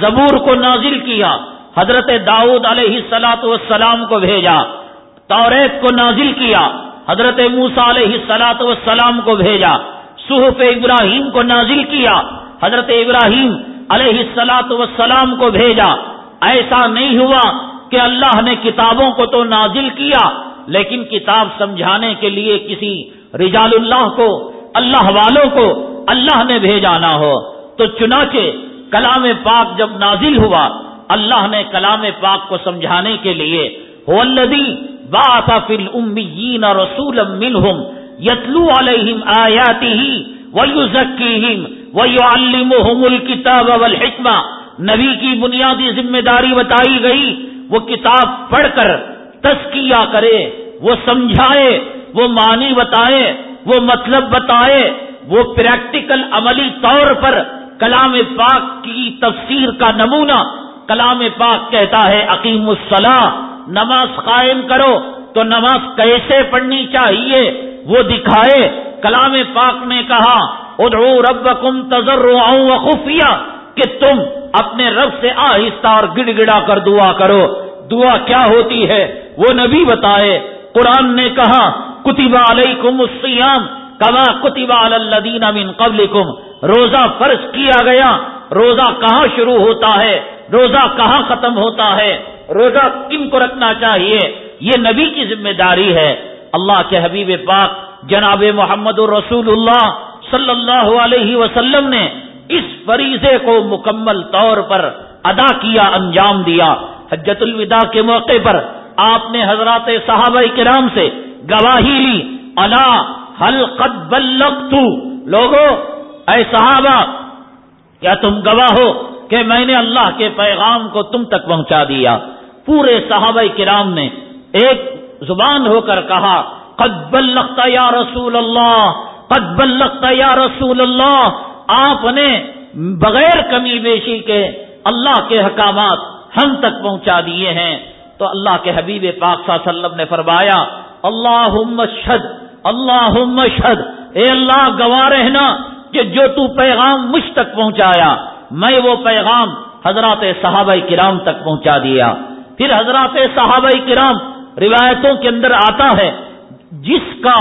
زبور کو نازل کیا، حضرت داؤد علیہ السلاۃ والسلام کو بھیجا۔ توریت کو نازل کیا، حضرت موسا علیہ السلاۃ والسلام کو بھیجا۔ صحف ابراہیم کو نازل کیا، حضرت ابراہیم علیہ السلاط وسلام کو بھیجا۔ ایسا نہیں ہوا کہ اللہ نے کتابوں کو تو نازل کیا، لیکن کتاب سمجھانے کے لیے کسی رجال اللہ کو، اللہ والوں کو اللہ نے بھیجا نہ ہو۔ تو چنانچہ کلام پاک جب نازل ہوا، اللہ نے کلام پاک کو سمجھانے کے لیے الذي بعث في الاميين رسولا منهم يتلو عليهم نبی کی بنیادی ذمہ داری بتائی گئی وہ کتاب پڑھ کر تسکیہ کرے، وہ سمجھائے، وہ معنی بتائے، وہ مطلب بتائے، وہ پریکٹیکل عملی طور پر کلام پاک کی تفسیر کا نمونہ کلام پاک کہتا ہے عقیم الصلاح نماز قائم کرو تو نماز کیسے پڑھنی چاہیے؟ وہ دکھائے، کلام پاک نے کہا، ادعو ربکم تذرعا و خفیہ کہ تم اپنے رب سے آہستہ اور گڑ گڑا کر دعا کرو۔ دعا کیا ہوتی ہے؟ وہ نبی بتائے، قرآن نے کہا کتبہ علیکم السیام کما کتبہ الدین من قبلکم روزہ فرض کیا گیا۔ روزہ کہاں شروع ہوتا ہے؟ روزہ کہاں ختم ہوتا ہے؟ روزہ کن کو رکھنا چاہیے؟ یہ نبی کی ذمہ داری ہے۔ اللہ کے حبیب پاک جناب محمد الرسول اللہ صلی اللہ علیہ وسلم نے اس فریضے کو مکمل طور پر ادا کیا، انجام دیا۔ حجت الوداع کے موقع پر آپ نے حضرات صحابہ کرام سے گواہی لی اللہ حل قد لوگوں اے صحابہ، کیا تم گواہ ہو کہ میں نے اللہ کے پیغام کو تم تک پہنچا دیا؟ پورے صحابہ کرام نے ایک زبان ہو کر کہا، قد بلغت یا رسول اللہ، قد بلغت یا رسول اللہ؟ آپ نے بغیر کمی بیشی کے اللہ کے حکامات ہم تک پہنچا دیے ہیں۔ تو اللہ کے حبیب پاک صلی اللہ علیہ وسلم نے فرمایا اللہ شد اللہ شد اے اللہ گواہ رہنا کہ جو تو پیغام مجھ تک پہنچایا، میں وہ پیغام حضرات صحابہ کرام تک پہنچا دیا۔ پھر حضرات صحابہ کرام روایتوں کے اندر آتا ہے، جس کا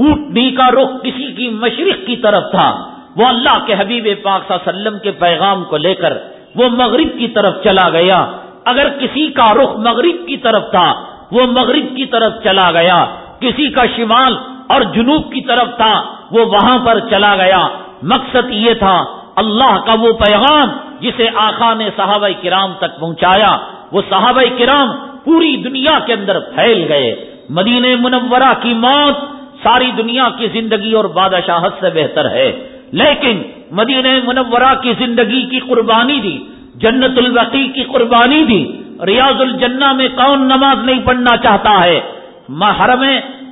اونٹنی کا رخ کسی کی مشرق کی طرف تھا۔ وہ اللہ کے حبیب پاک صلی اللہ علیہ وسلم کے پیغام کو لے کر وہ مغرب کی طرف چلا گیا۔ اگر کسی کا رخ مغرب کی طرف تھا، وہ مغرب کی طرف چلا گیا۔ کسی کا شمال اور جنوب کی طرف تھا، وہ وہاں پر چلا گیا۔ مقصد یہ تھا، اللہ کا وہ پیغام جسے آخا نے صحابہ کرام تک پہنچایا، وہ صحابہ کرام پوری دنیا کے اندر پھیل گئے۔ مدین منورہ کی موت ساری دنیا کی زندگی اور بادشاہت سے بہتر ہے۔ لیکن مدین منورہ کی زندگی کی قربانی دی، جنت البقی کی قربانی دی، ریاض الجنہ میں کون نماز نہیں پڑھنا چاہتا ہے؟ محرم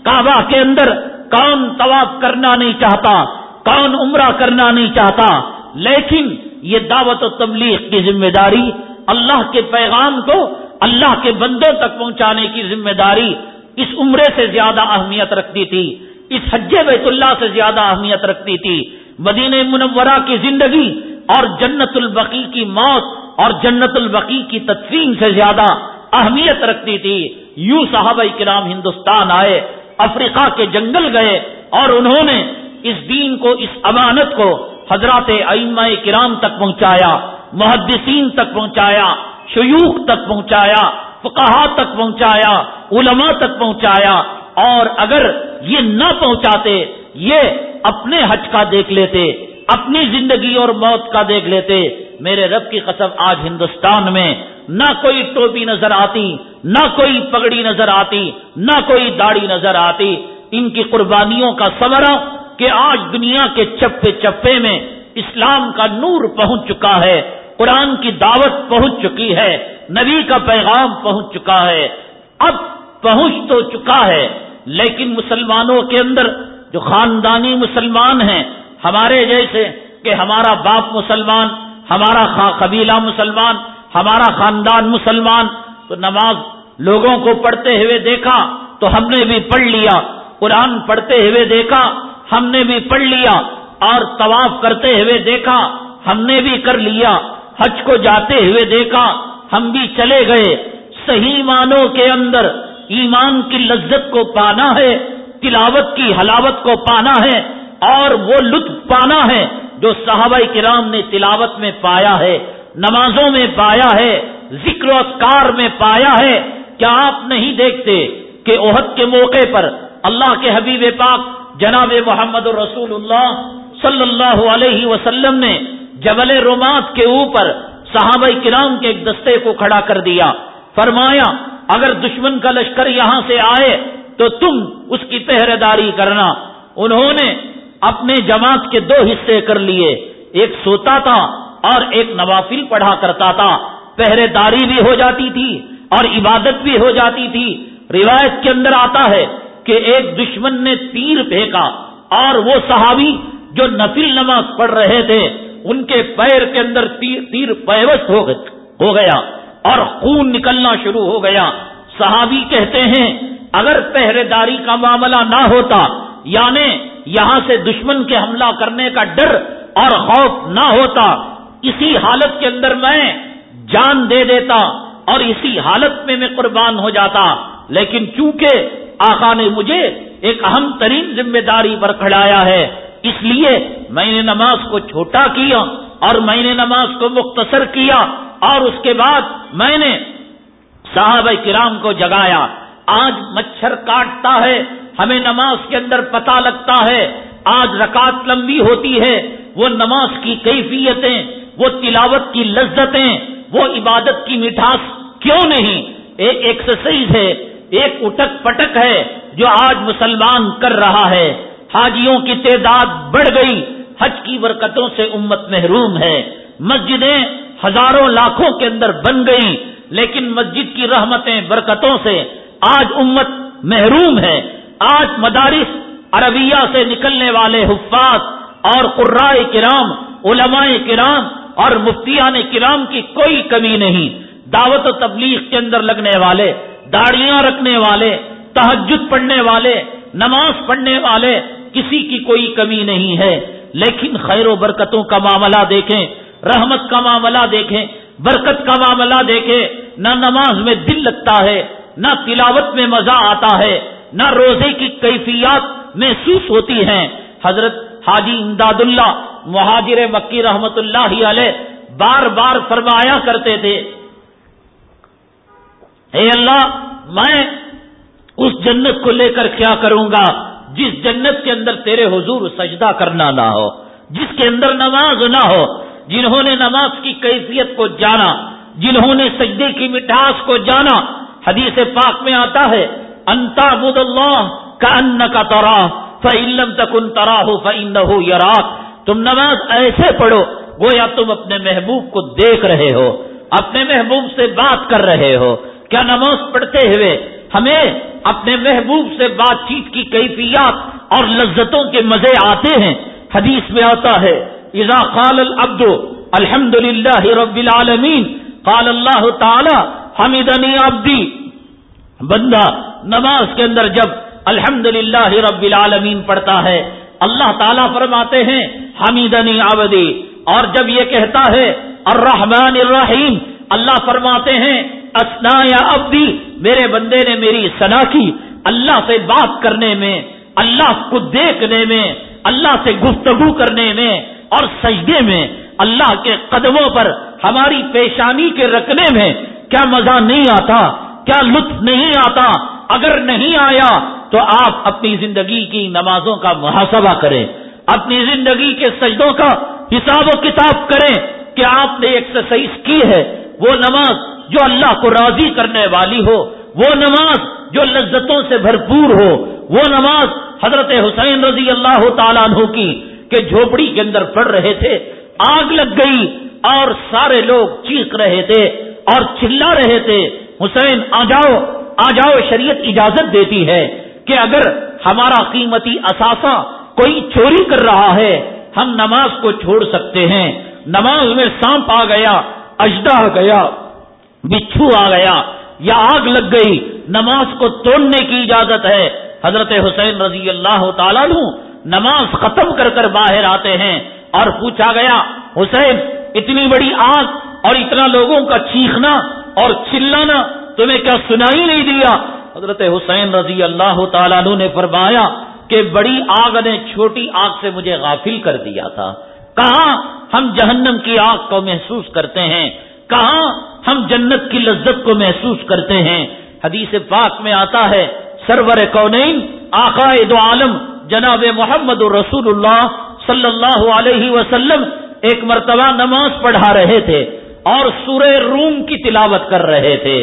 کعبہ کے اندر کون طواف کرنا نہیں چاہتا؟ کون عمرہ کرنا نہیں چاہتا؟ لیکن یہ دعوت و تبلیغ کی ذمہ داری اللہ کے پیغام کو اللہ کے بندوں تک پہنچانے کی ذمہ داری اس عمرے سے زیادہ اہمیت رکھتی تھی، اس حج بیت اللہ سے زیادہ اہمیت رکھتی تھی۔ مدین منورہ کی زندگی اور جنت البقی کی موت اور جنت البقی کی تدفین سے زیادہ اہمیت رکھتی تھی۔ یوں صحابہ کرام ہندوستان آئے، افریقہ کے جنگل گئے اور انہوں نے اس دین کو، اس امانت کو حضرات ائمہ کرام تک پہنچایا، محدثین تک پہنچایا، شیوخ تک پہنچایا، فقہا تک پہنچایا، علماء تک پہنچایا۔ اور اگر یہ نہ پہنچاتے یہ اپنے حج کا دیکھ لیتے، اپنی زندگی اور موت کا دیکھ لیتے، میرے رب کی قسم آج ہندوستان میں نہ کوئی ٹوپی نظر آتی، نہ کوئی پگڑی نظر آتی، نہ کوئی داڑھی نظر آتی۔ ان کی قربانیوں کا سمرا کہ آج دنیا کے چپے چپے میں اسلام کا نور پہنچ چکا ہے، قرآن کی دعوت پہنچ چکی ہے، نبی کا پیغام پہنچ چکا ہے۔ اب پہنچ تو چکا ہے، لیکن مسلمانوں کے اندر جو خاندانی مسلمان ہیں، ہمارے جیسے کہ ہمارا باپ مسلمان، ہمارا قبیلہ مسلمان، ہمارا خاندان مسلمان، تو نماز لوگوں کو پڑھتے ہوئے دیکھا تو ہم نے بھی پڑھ لیا، قرآن پڑھتے ہوئے دیکھا ہم نے بھی پڑھ لیا، اور طواف کرتے ہوئے دیکھا ہم نے بھی کر لیا، حج کو جاتے ہوئے دیکھا ہم بھی چلے گئے۔ صحیح معنوں کے اندر ایمان کی لذت کو پانا ہے۔ تلاوت کی حلاوت کو پانا ہے اور وہ لطف پانا ہے جو صحابہ کرام نے تلاوت میں پایا ہے، نمازوں میں پایا ہے، ذکر و اذکار میں پایا ہے۔ کیا آپ نہیں دیکھتے کہ عہد کے موقع پر اللہ کے حبیب پاک جناب محمد الرسول اللہ صلی اللہ علیہ وسلم نے جبل رومات کے اوپر صحابہ کرام کے ایک دستے کو کھڑا کر دیا۔ فرمایا، اگر دشمن کا لشکر یہاں سے آئے تو تم اس کی پہرے داری کرنا۔ انہوں نے اپنے جماعت کے دو حصے کر لیے۔ ایک سوتا تھا اور ایک نوافل پڑھا کرتا تھا۔ پہرے داری بھی ہو جاتی تھی اور عبادت بھی ہو جاتی تھی۔ روایت کے اندر آتا ہے کہ ایک دشمن نے تیر پھینکا اور وہ صحابی جو نفل نماز پڑھ رہے تھے، ان کے پیر کے اندر تیر تیر پیوست ہو گیا اور خون نکلنا شروع ہو گیا۔ صحابی کہتے ہیں اگر پہرے داری کا معاملہ نہ ہوتا یعنی یہاں سے دشمن کے حملہ کرنے کا ڈر اور خوف نہ ہوتا، اسی حالت کے اندر میں جان دے دیتا اور اسی حالت میں میں قربان ہو جاتا۔ لیکن چونکہ آقا نے مجھے ایک اہم ترین ذمہ داری پر کھڑایا ہے، اس لیے میں نے نماز کو چھوٹا کیا اور میں نے نماز کو مختصر کیا اور اس کے بعد میں نے صحابہ کرام کو جگایا۔ آج مچھر کاٹتا ہے، ہمیں نماز کے اندر پتا لگتا ہے، آج رکعت لمبی ہوتی ہے، وہ نماز کی کیفیتیں، وہ تلاوت کی لذتیں، وہ عبادت کی مٹھاس کیوں نہیں؟ ایک ایکسرسائز ہے، ایک اٹک پٹک ہے جو آج مسلمان کر رہا ہے۔ حاجیوں کی تعداد بڑھ گئی، حج کی برکتوں سے امت محروم ہے۔ مسجدیں ہزاروں لاکھوں کے اندر بن گئی لیکن مسجد کی رحمتیں، برکتوں سے آج امت محروم ہے۔ آج مدارس عربیہ سے نکلنے والے حفاظ اور قرائے کرام، علماء کرام اور مفتیان کرام کی کوئی کمی نہیں۔ دعوت و تبلیغ کے اندر لگنے والے، داڑیاں رکھنے والے تحجد پڑھنے والے، نماز پڑھنے والے کسی کی کوئی کمی نہیں ہے۔ لیکن خیر و برکتوں کا معاملہ دیکھیں، رحمت کا معاملہ دیکھیں، برکت کا معاملہ دیکھیں، نہ نماز میں دل لگتا ہے۔ نہ تلاوت میں مزہ آتا ہے، نہ روزے کی کیفیات محسوس ہوتی ہیں۔ حضرت حاجی امداد اللہ مہاجر مکی رحمت اللہ علیہ بار بار فرمایا کرتے تھے، اے اللہ، میں اس جنت کو لے کر کیا کروں گا؟ جس جنت کے اندر تیرے حضور سجدہ کرنا نہ ہو، جس کے اندر نماز نہ ہو، جنہوں نے نماز کی کیفیت کو جانا، جنہوں نے سجدے کی مٹھاس کو جانا حدیث پاک میں آتا ہے انتا بد اللہ کا ان کا ترا فعلم تک ان ترا ہو فن ہو تم نماز ایسے پڑھو وہ یا تم اپنے محبوب کو دیکھ رہے ہو، اپنے محبوب سے بات کر رہے ہو۔ کیا نماز پڑھتے ہوئے ہمیں اپنے محبوب سے بات چیت کی کیفیات اور لذتوں کے مزے آتے ہیں؟ حدیث میں آتا ہے، اذا قال العبد الحمد للہ رب العالمین، قال اللہ تعالی حمیدنی عبدی، بندہ نماز کے اندر جب الحمد للہ رب العالمین پڑھتا ہے، اللہ تعالیٰ فرماتے ہیں حمیدنی عبدی، اور جب یہ کہتا ہے، الرحمن الرحیم، اللہ فرماتے ہیں اسنا یا ابدی میرے بندے نے میری سنا کی، اللہ سے بات کرنے میں، اللہ کو دیکھنے میں، اللہ سے گفتگو کرنے میں، اور سجدے میں، اللہ کے قدموں پر، ہماری پیشانی کے رکھنے میں کیا مزہ نہیں آتا، کیا لطف نہیں آتا، اگر نہیں آیا تو آپ اپنی زندگی کی نمازوں کا محاسبہ کریں، اپنی زندگی کے سجدوں کا حساب و کتاب کریں کہ آپ نے ایکسرسائز کی ہے۔ وہ نماز جو اللہ کو راضی کرنے والی ہو، وہ نماز جو لذتوں سے بھرپور ہو، وہ نماز حضرت حسین رضی اللہ تعالیٰ عنہ کی کہ جھوپڑی کے اندر پڑ رہے تھے، آگ لگ گئی اور سارے لوگ چیخ رہے تھے۔ اور چلا رہے تھے۔ حسین، آ جاؤ آ جاؤ، شریعت اجازت دیتی ہے کہ اگر ہمارا قیمتی اثاثہ کوئی چوری کر رہا ہے، ہم نماز کو چھوڑ سکتے ہیں۔ نماز میں سانپ آ گیا اجدا گیا، بچھو آ گیا، یا آگ لگ گئی۔ نماز کو توڑنے کی اجازت ہے۔ حضرت حسین رضی اللہ تعالیٰ نماز ختم کر کر باہر آتے ہیں اور پوچھا گیا، حسین، اتنی بڑی آگ اور اتنا لوگوں کا چیخنا اور چلانا تمہیں کیا سنائی نہیں دیا؟ حضرت حسین رضی اللہ تعالیٰ نے فرمایا کہ بڑی آگ نے چھوٹی آگ سے مجھے غافل کر دیا تھا۔ کہاں ہم جہنم کی آگ کو محسوس کرتے ہیں؟ کہاں ہم جنت کی لذت کو محسوس کرتے ہیں؟ حدیث پاک میں آتا ہے، سرور کونین دو عالم، جناب محمد رسول اللہ صلی اللہ علیہ وسلم ایک مرتبہ نماز پڑھا رہے تھے۔ اور سورہ روم کی تلاوت کر رہے تھے۔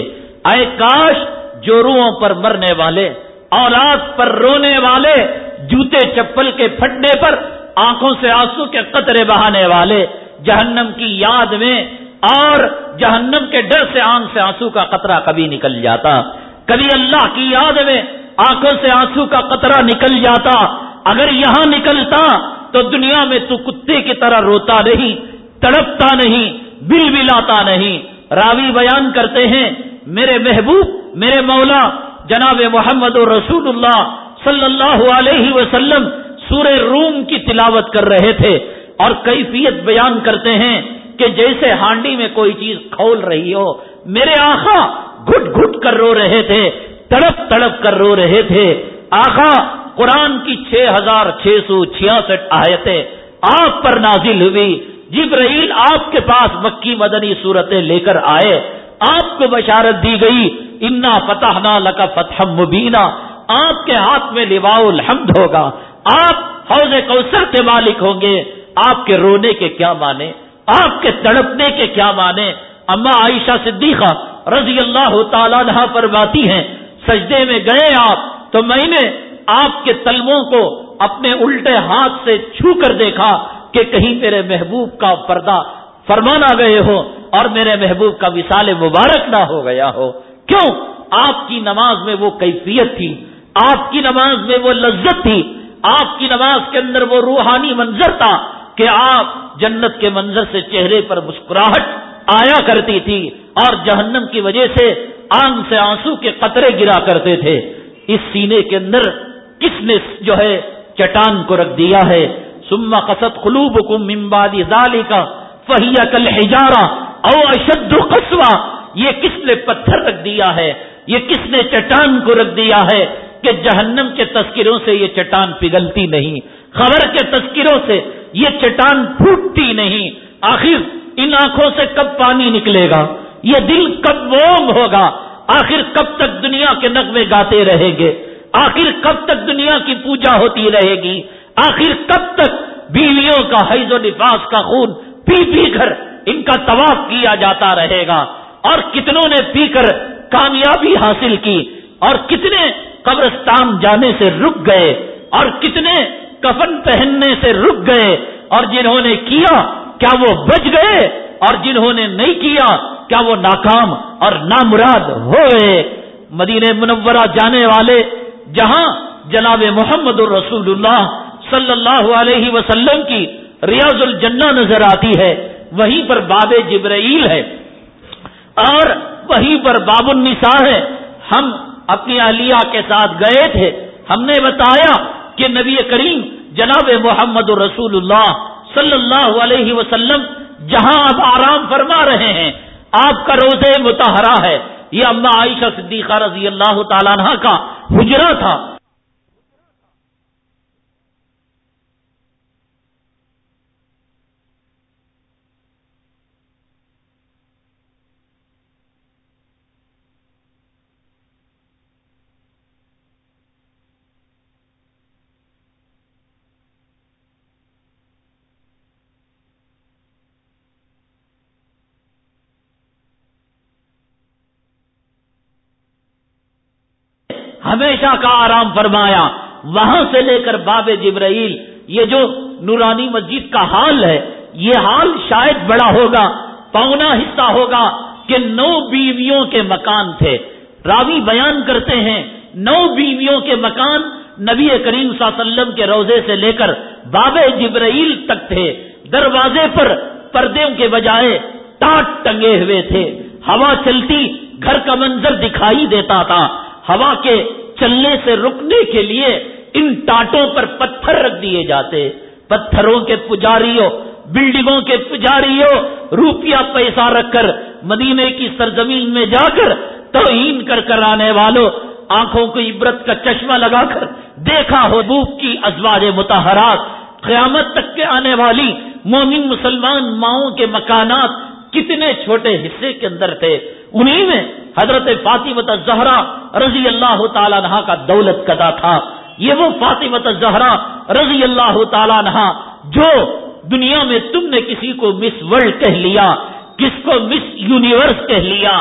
اے کاش جوروؤں پر مرنے والے، اولاد پر رونے والے، جوتے چپل کے پھٹنے پر آنکھوں سے آنسو کے قطرے بہانے والے، جہنم کی یاد میں اور جہنم کے ڈر سے آنکھ سے آنسو کا قطرہ کبھی نکل جاتا۔ کبھی اللہ کی یاد میں آنکھوں سے آنسو کا قطرہ نکل جاتا۔ اگر یہاں نکلتا تو دنیا میں تو کتے کی طرح روتا نہیں، تڑپتا نہیں۔ بل بلاتا نہیں۔ راوی بیان کرتے ہیں، میرے محبوب، میرے مولا، جناب محمد رسول اللہ صلی اللہ علیہ وسلم سورہ روم کی تلاوت کر رہے تھے۔ اور کیفیت بیان کرتے ہیں کہ جیسے ہانڈی میں کوئی چیز کھول رہی ہو، میرے آخا گھٹ گھٹ کر رو رہے تھے، تڑپ تڑپ کر رو رہے تھے۔ آخا قرآن کی چھ ہزار چھ سو چھیاسٹھ آیتیں آپ پر نازل ہوئی۔ جبرائیل آپ کے پاس مکی مدنی صورتیں لے کر آئے، آپ کو بشارت دی گئی، انا فتح نہ لکا فتح مبینہ آپ کے ہاتھ میں لواء الحمد ہوگا۔ آپ حوض کوثر کے مالک ہوں گے۔ آپ کے رونے کے کیا مانے آپ کے تڑپنے کے کیا مانے اما عائشہ صدیقہ رضی اللہ تعالیٰ فرماتی ہیں، سجدے میں گئے آپ، تو میں نے آپ کے تلموں کو اپنے الٹے ہاتھ سے چھو کر دیکھا۔ کہ کہیں میرے محبوب کا پردہ فرمانا گئے ہو اور میرے محبوب کا وصال مبارک نہ ہو گیا ہو۔ کیوں؟ آپ کی نماز میں وہ کیفیت تھی، آپ کی نماز میں وہ لذت تھی، آپ کی نماز کے اندر وہ روحانی منظر تھا کہ آپ جنت کے منظر سے چہرے پر مسکراہٹ آیا کرتی تھی اور جہنم کی وجہ سے آنگ سے آنسو کے قطرے گرا کرتے تھے۔ اس سینے کے اندر کس نے جو ہے چٹان کو رکھ دیا ہے؟ سما قصد خلوب کو ممبادی دالی کا فہیا کل ہجارا او اشد قصوا یہ کس نے پتھر رکھ دیا ہے؟ یہ کس نے چٹان کو رکھ دیا ہے کہ جہنم کے تذکروں سے یہ چٹان پگھلتی نہیں؟ خبر کے تذکروں سے یہ چٹان پھوٹتی نہیں۔ آخر ان آنکھوں سے کب پانی نکلے گا؟ یہ دل کب ووم ہوگا؟ آخر کب تک دنیا کے نغمے گاتے رہیں گے؟ آخر کب تک دنیا کی پوجا ہوتی رہے گی؟ آخر کب تک بیویوں کا حیض و نفاس کا خون پی پی کر ان کا طواف کیا جاتا رہے گا؟ اور کتنوں نے پی کر کامیابی حاصل کی؟ اور کتنے قبرستان جانے سے رک گئے؟ اور کتنے کفن پہننے سے رک گئے؟ اور جنہوں نے کیا کیا وہ بچ گئے؟ اور جنہوں نے نہیں کیا کیا وہ ناکام اور نامراد ہو گئے مدینہ منورہ جانے والے، جہاں جناب محمد الرسول اللہ صلی اللہ علیہ وسلم کی ریاض الجنہ نظر آتی ہے، وہیں پر باب جبرائیل ہے۔ اور وہیں پر باب النساء ہے۔ ہم اپنی اہلیہ کے ساتھ گئے تھے۔ ہم نے بتایا کہ نبی کریم جناب محمد رسول اللہ صلی اللہ علیہ وسلم جہاں اب آرام فرما رہے ہیں، آپ کا روزے متحرہ ہے۔ یہ اما عائشہ صدیقہ رضی اللہ تعالیٰ کا حجرا تھا۔ ہمیشہ کا آرام فرمایا۔ وہاں سے لے کر باب جبرائیل، یہ جو نورانی مسجد کا حال ہے، یہ حال شاید بڑا ہوگا پونا حصہ ہوگا کہ نو بیویوں کے مکان تھے۔ راوی بیان کرتے ہیں، نو بیویوں کے مکان نبی کریم صلی اللہ علیہ وسلم کے روزے سے لے کر باب جبرائیل تک تھے۔ دروازے پر پردوں کے بجائے ٹاٹ ٹنگے ہوئے تھے۔ ہوا چلتی، گھر کا منظر دکھائی دیتا تھا۔ ہوا کے چلنے سے رکنے کے لیے ان ٹاٹوں پر پتھر رکھ دیے جاتے۔ پتھروں کے پجاریوں، بلڈنگوں کے پجاریوں، روپیہ پیسہ رکھ کر مدینے کی سرزمین میں جا کر توہین کر کر آنے والوں، آنکھوں کو عبرت کا چشمہ لگا کر دیکھا ہو کی ازواج متحرات قیامت تک کے آنے والی مومن مسلمان ماؤں کے مکانات کتنے چھوٹے حصے کے اندر تھے۔ انہیں میں حضرت فاطمت زہرا رضی اللہ تعالیٰ نہا کا دولت کدا تھا۔ یہ وہ فاطمت زہرا رضی اللہ تعالیٰ نہا جو دنیا میں تم نے کسی کو مس ورلڈ کہہ لیا، کس کو مس یونیورس کہہ لیا،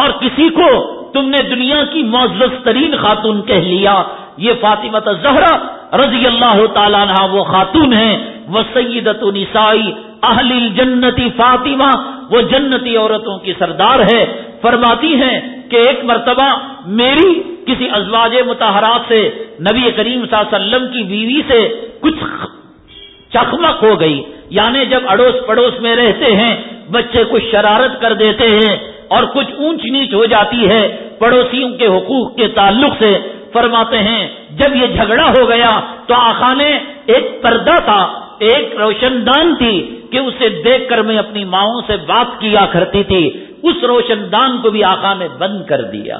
اور کسی کو تم نے دنیا کی معزز ترین خاتون کہہ لیا۔ یہ فاطمہ زہرا رضی اللہ تعالیٰ عنہ وہ خاتون ہیں، وہ سیدت نسائی اہل جنتی فاطمہ، وہ جنتی عورتوں کی سردار ہے۔ فرماتی ہیں کہ ایک مرتبہ میری کسی ازواج متحرات سے، نبی کریم صلی اللہ علیہ وسلم کی بیوی سے کچھ چکمک ہو گئی۔ یعنی جب اڑوس پڑوس میں رہتے ہیں، بچے کچھ شرارت کر دیتے ہیں اور کچھ اونچ نیچ ہو جاتی ہے پڑوسیوں کے حقوق کے تعلق سے۔ فرماتے ہیں، جب یہ جھگڑا ہو گیا تو آخا نے ایک پردہ تھا ایک روشن دان تھی کہ اسے دیکھ کر میں اپنی ماؤں سے بات کیا کرتی تھی، اس روشن دان کو بھی آقا نے بند کر دیا۔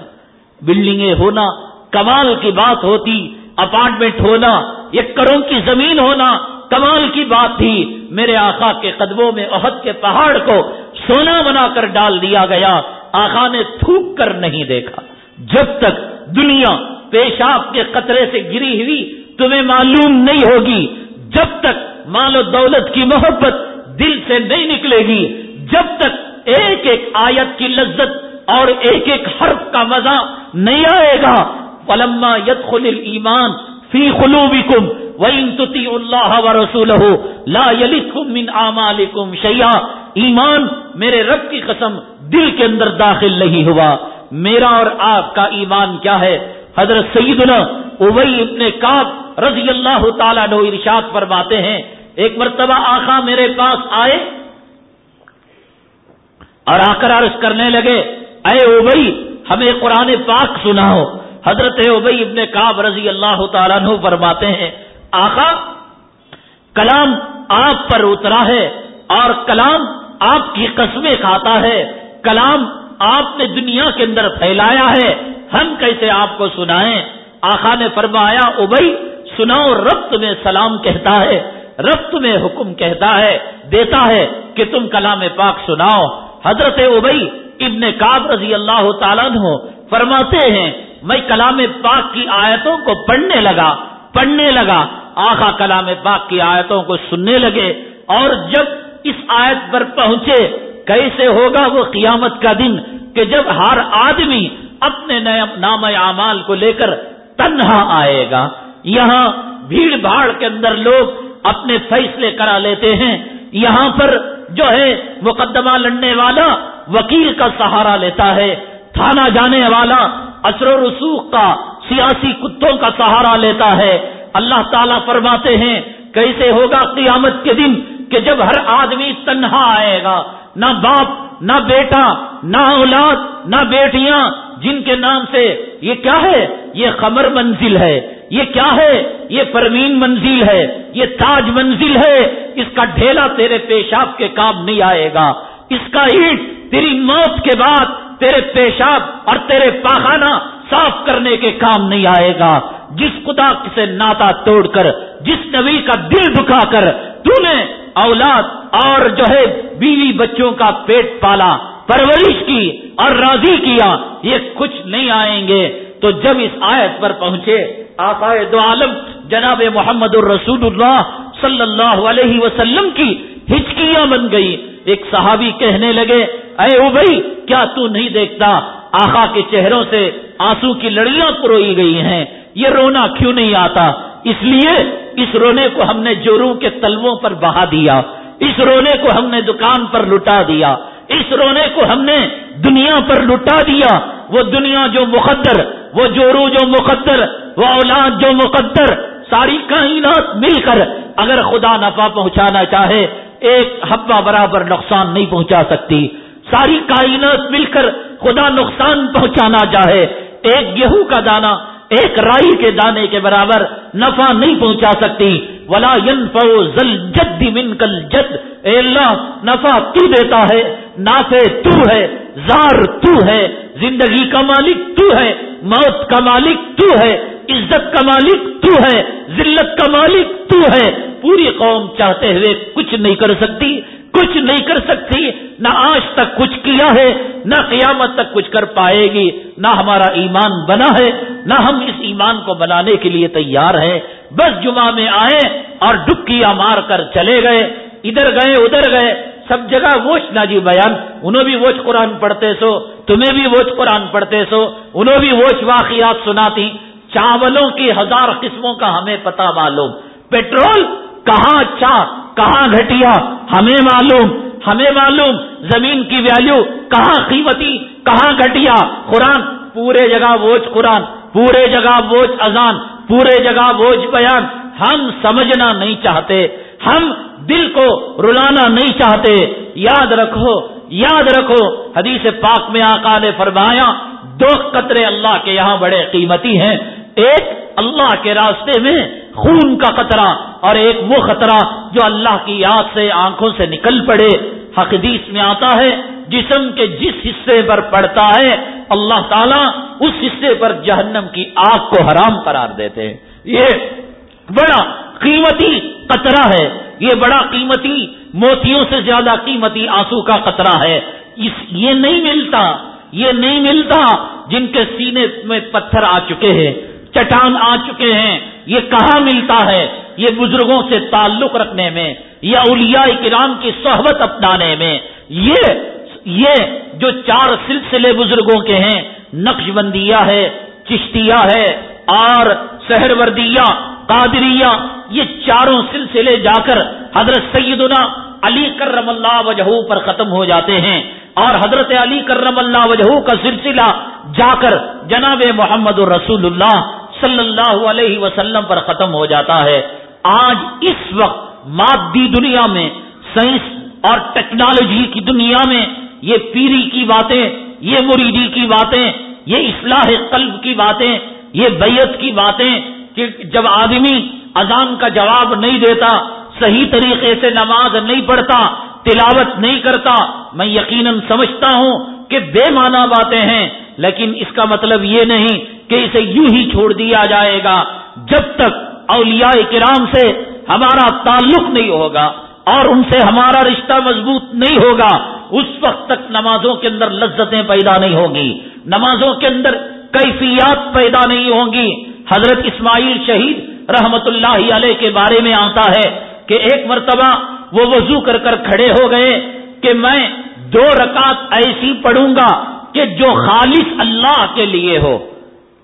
بلڈنگیں ہونا، کمال کی بات ہوتی، اپارٹمنٹ ہونا ایکڑوں کی زمین ہونا، کمال کی بات تھی۔ میرے آقا کے قدموں میں عہد کے پہاڑ کو سونا بنا کر ڈال دیا گیا۔ آقا نے تھوک کر نہیں دیکھا۔ جب تک دنیا پیشاب کے قطرے سے گری ہوئی، تمہیں معلوم نہیں ہوگی۔ جب تک مال و دولت کی محبت دل سے نہیں نکلے گی جب تک ایک ایک آیت کی لذت اور ایک ایک حرف کا مزہ نہیں آئے گا۔ پلما یت خل ایمان فی خلو کم وتی اللہ و رسول لا من اعمالکم شیا ایمان میرے رب کی قسم دل کے اندر داخل نہیں ہوا۔ میرا اور آپ کا ایمان کیا ہے؟ حضرت سیدنا ابئی ابن کاب رضی اللہ تعالیٰ نو ارشاد فرماتے ہیں ایک مرتبہ آخا میرے پاس آئے اور آ کر عرض کرنے لگے، اے اوبئی ہمیں قرآن پاک سناؤ۔ حضرت اوبئی ابن کاب رضی اللہ تعالیٰ نو فرماتے ہیں آخا کلام آپ پر اترا ہے اور کلام آپ کی قسمیں کھاتا ہے۔ کلام آپ نے دنیا کے اندر پھیلایا ہے۔ ہم کیسے آپ کو سنائیں؟ آخا نے فرمایا، ابئی، سناؤ ربت میں سلام کہتا ہے۔ ربت میں حکم کہتا ہے، دیتا ہے کہ تم کلام پاک سناؤ۔ حضرت ابئی ابن کاب رضی اللہ تعالیٰ فرماتے ہیں، میں کلام پاک کی آیتوں کو پڑھنے لگا پڑھنے لگا۔ آخا کلام پاک کی آیتوں کو سننے لگے اور جب اس آیت پر پہنچے، کیسے ہوگا وہ قیامت کا دن کہ جب ہر آدمی اپنے نام اعمال کو لے کر تنہا آئے گا۔ یہاں بھیڑ بھاڑ کے اندر لوگ اپنے فیصلے کرا لیتے ہیں۔ یہاں پر جو ہے مقدمہ لڑنے والا وکیل کا سہارا لیتا ہے۔ تھانہ جانے والا اثر و رسوخ کا سیاسی کتوں کا سہارا لیتا ہے۔ اللہ تعالیٰ فرماتے ہیں کیسے ہوگا قیامت کے دن کہ جب ہر آدمی تنہا آئے گا۔ نہ باپ، نہ بیٹا، نہ اولاد، نہ بیٹیاں جن کے نام سے یہ کیا ہے؟ یہ خمر منزل ہے۔ یہ کیا ہے؟ یہ پروین منزل ہے۔ یہ تاج منزل ہے۔ اس کا ڈھیلا تیرے پیشاب کے کام نہیں آئے گا۔ اس کا اینٹ تیری موت کے بعد تیرے پیشاب اور تیرے پاخانہ صاف کرنے کے کام نہیں آئے گا۔ جس خدا سے ناتا توڑ کر، جس نبی کا دل دکھا کر، تو نے اولاد اور جو ہے بیوی بچوں کا پیٹ پالا۔ پرورش کی اور راضی کیا، یہ کچھ نہیں آئیں گے۔ تو جب اس آیت پر پہنچے آقائے دو عالم جناب محمد الرسول اللہ صلی اللہ علیہ وسلم کی ہچکیاں بن گئی ایک صحابی کہنے لگے، اے او بھائی کیا تو نہیں دیکھتا؟ آخا کے چہروں سے آنسو کی لڑیاں پروئی گئی ہیں۔ یہ رونا کیوں نہیں آتا؟ اس لیے اس رونے کو ہم نے جوروں کے تلووں پر بہا دیا۔ اس رونے کو ہم نے دکان پر لٹا دیا۔ اس رونے کو ہم نے دنیا پر لٹا دیا۔ وہ دنیا جو مقدر، وہ جورو جو مقدر، وہ اولاد جو مقدر، ساری کائنات مل کر اگر خدا نفع پہنچانا چاہے، ایک حبا برابر نقصان نہیں پہنچا سکتی۔ ساری کائنات مل کر خدا نقصان پہنچانا چاہے۔ ایک گیہوں کا دانا ایک رائی کے دانے کے برابر نفع نہیں پہنچا سکتی۔ ولا زل جد من کل جد اے اللہ، نفع تو دیتا ہے۔ نافع تو ہے، زار تو ہے، زندگی کا مالک تو ہے، موت کا مالک تو ہے، عزت کا مالک تو ہے، ذلت کا مالک تو ہے۔ پوری قوم چاہتے ہوئے کچھ نہیں کر سکتی، کچھ نہیں کر سکتی۔ نہ آج تک کچھ کیا ہے، نہ قیامت تک کچھ کر پائے گی۔ نہ ہمارا ایمان بنا ہے، نہ ہم اس ایمان کو بنانے کے لیے تیار ہیں۔ بس جمعہ میں آئے اور ڈبکیاں مار کر چلے گئے۔ ادھر گئے ادھر گئے۔ سب جگہ ووچ ناجی بیان، انہوں بھی ووچ قرآن پڑھتے سو، تمہیں بھی ووچ قرآن پڑھتے سو، انہوں بھی ووچ واقعات سناتی۔ چاولوں کی ہزار قسموں کا ہمیں پتا معلوم۔ پیٹرول کہاں اچھا کہاں گھٹیا، ہمیں معلوم ہمیں معلوم۔ زمین کی ویلیو کہاں قیمتی، کہاں گھٹیا۔ قرآن پورے جگہ ووچ قرآن، پورے جگہ ووچ اذان، پورے جگہ ووچ بیان۔ ہم سمجھنا نہیں چاہتے۔ ہم دل کو رلانا نہیں چاہتے۔ یاد رکھو یاد رکھو، حدیث پاک میں آقا نے فرمایا، دو قطرے اللہ کے یہاں بڑے قیمتی ہیں۔ ایک اللہ کے راستے میں خون کا قطرہ اور ایک وہ خطرہ جو اللہ کی یاد سے آنکھوں سے نکل پڑے۔ حقدیث میں آتا ہے، جسم کے جس حصے پر پڑتا ہے، اللہ تعالیٰ اس حصے پر جہنم کی آگ کو حرام قرار دیتے ہیں۔ یہ بڑا قیمتی قطرہ ہے۔ یہ بڑا قیمتی موتیوں سے زیادہ قیمتی آنسو کا قطرہ ہے۔ اس یہ نہیں ملتا، یہ نہیں ملتا جن کے سینے میں پتھر آ چکے ہیں، چٹان آ چکے ہیں۔ یہ کہاں ملتا ہے؟ یہ بزرگوں سے تعلق رکھنے میں یا اولیاء کرام کی صحبت اپنانے میں۔ یہ یہ جو چار سلسلے بزرگوں کے ہیں نقش بندیا ہے، چشتیہ ہے اور سہر وردیا قادریہ، یہ چاروں سلسلے جا کر حضرت سیدنا علی کرم اللہ وجہ پر ختم ہو جاتے ہیں اور حضرت علی کرم اللہ وجہ کا سلسلہ جا کر جناب محمد الرسول اللہ صلی اللہ علیہ وسلم پر ختم ہو جاتا ہے۔ آج اس وقت مادی دنیا میں، سائنس اور ٹیکنالوجی کی دنیا میں یہ پیری کی باتیں، یہ مریدی کی باتیں، یہ اصلاح قلب کی باتیں یہ بیت کی باتیں کہ جب آدمی اذان کا جواب نہیں دیتا، صحیح طریقے سے نماز نہیں پڑھتا، تلاوت نہیں کرتا، میں یقیناً سمجھتا ہوں کہ بے معنی باتیں ہیں، لیکن اس کا مطلب یہ نہیں کہ اسے یوں ہی چھوڑ دیا جائے گا جب تک اولیاء کرام سے ہمارا تعلق نہیں ہوگا اور ان سے ہمارا رشتہ مضبوط نہیں ہوگا، اس وقت تک نمازوں کے اندر لذتیں پیدا نہیں ہوگی نمازوں کے اندر کیفیات پیدا نہیں ہوں گی۔ حضرت اسماعیل شہید رحمت اللہ علیہ کے بارے میں آتا ہے کہ ایک مرتبہ وہ وضو کر کر کھڑے ہو گئے کہ میں دو رکعت ایسی پڑھوں گا کہ جو خالص اللہ کے لیے ہو۔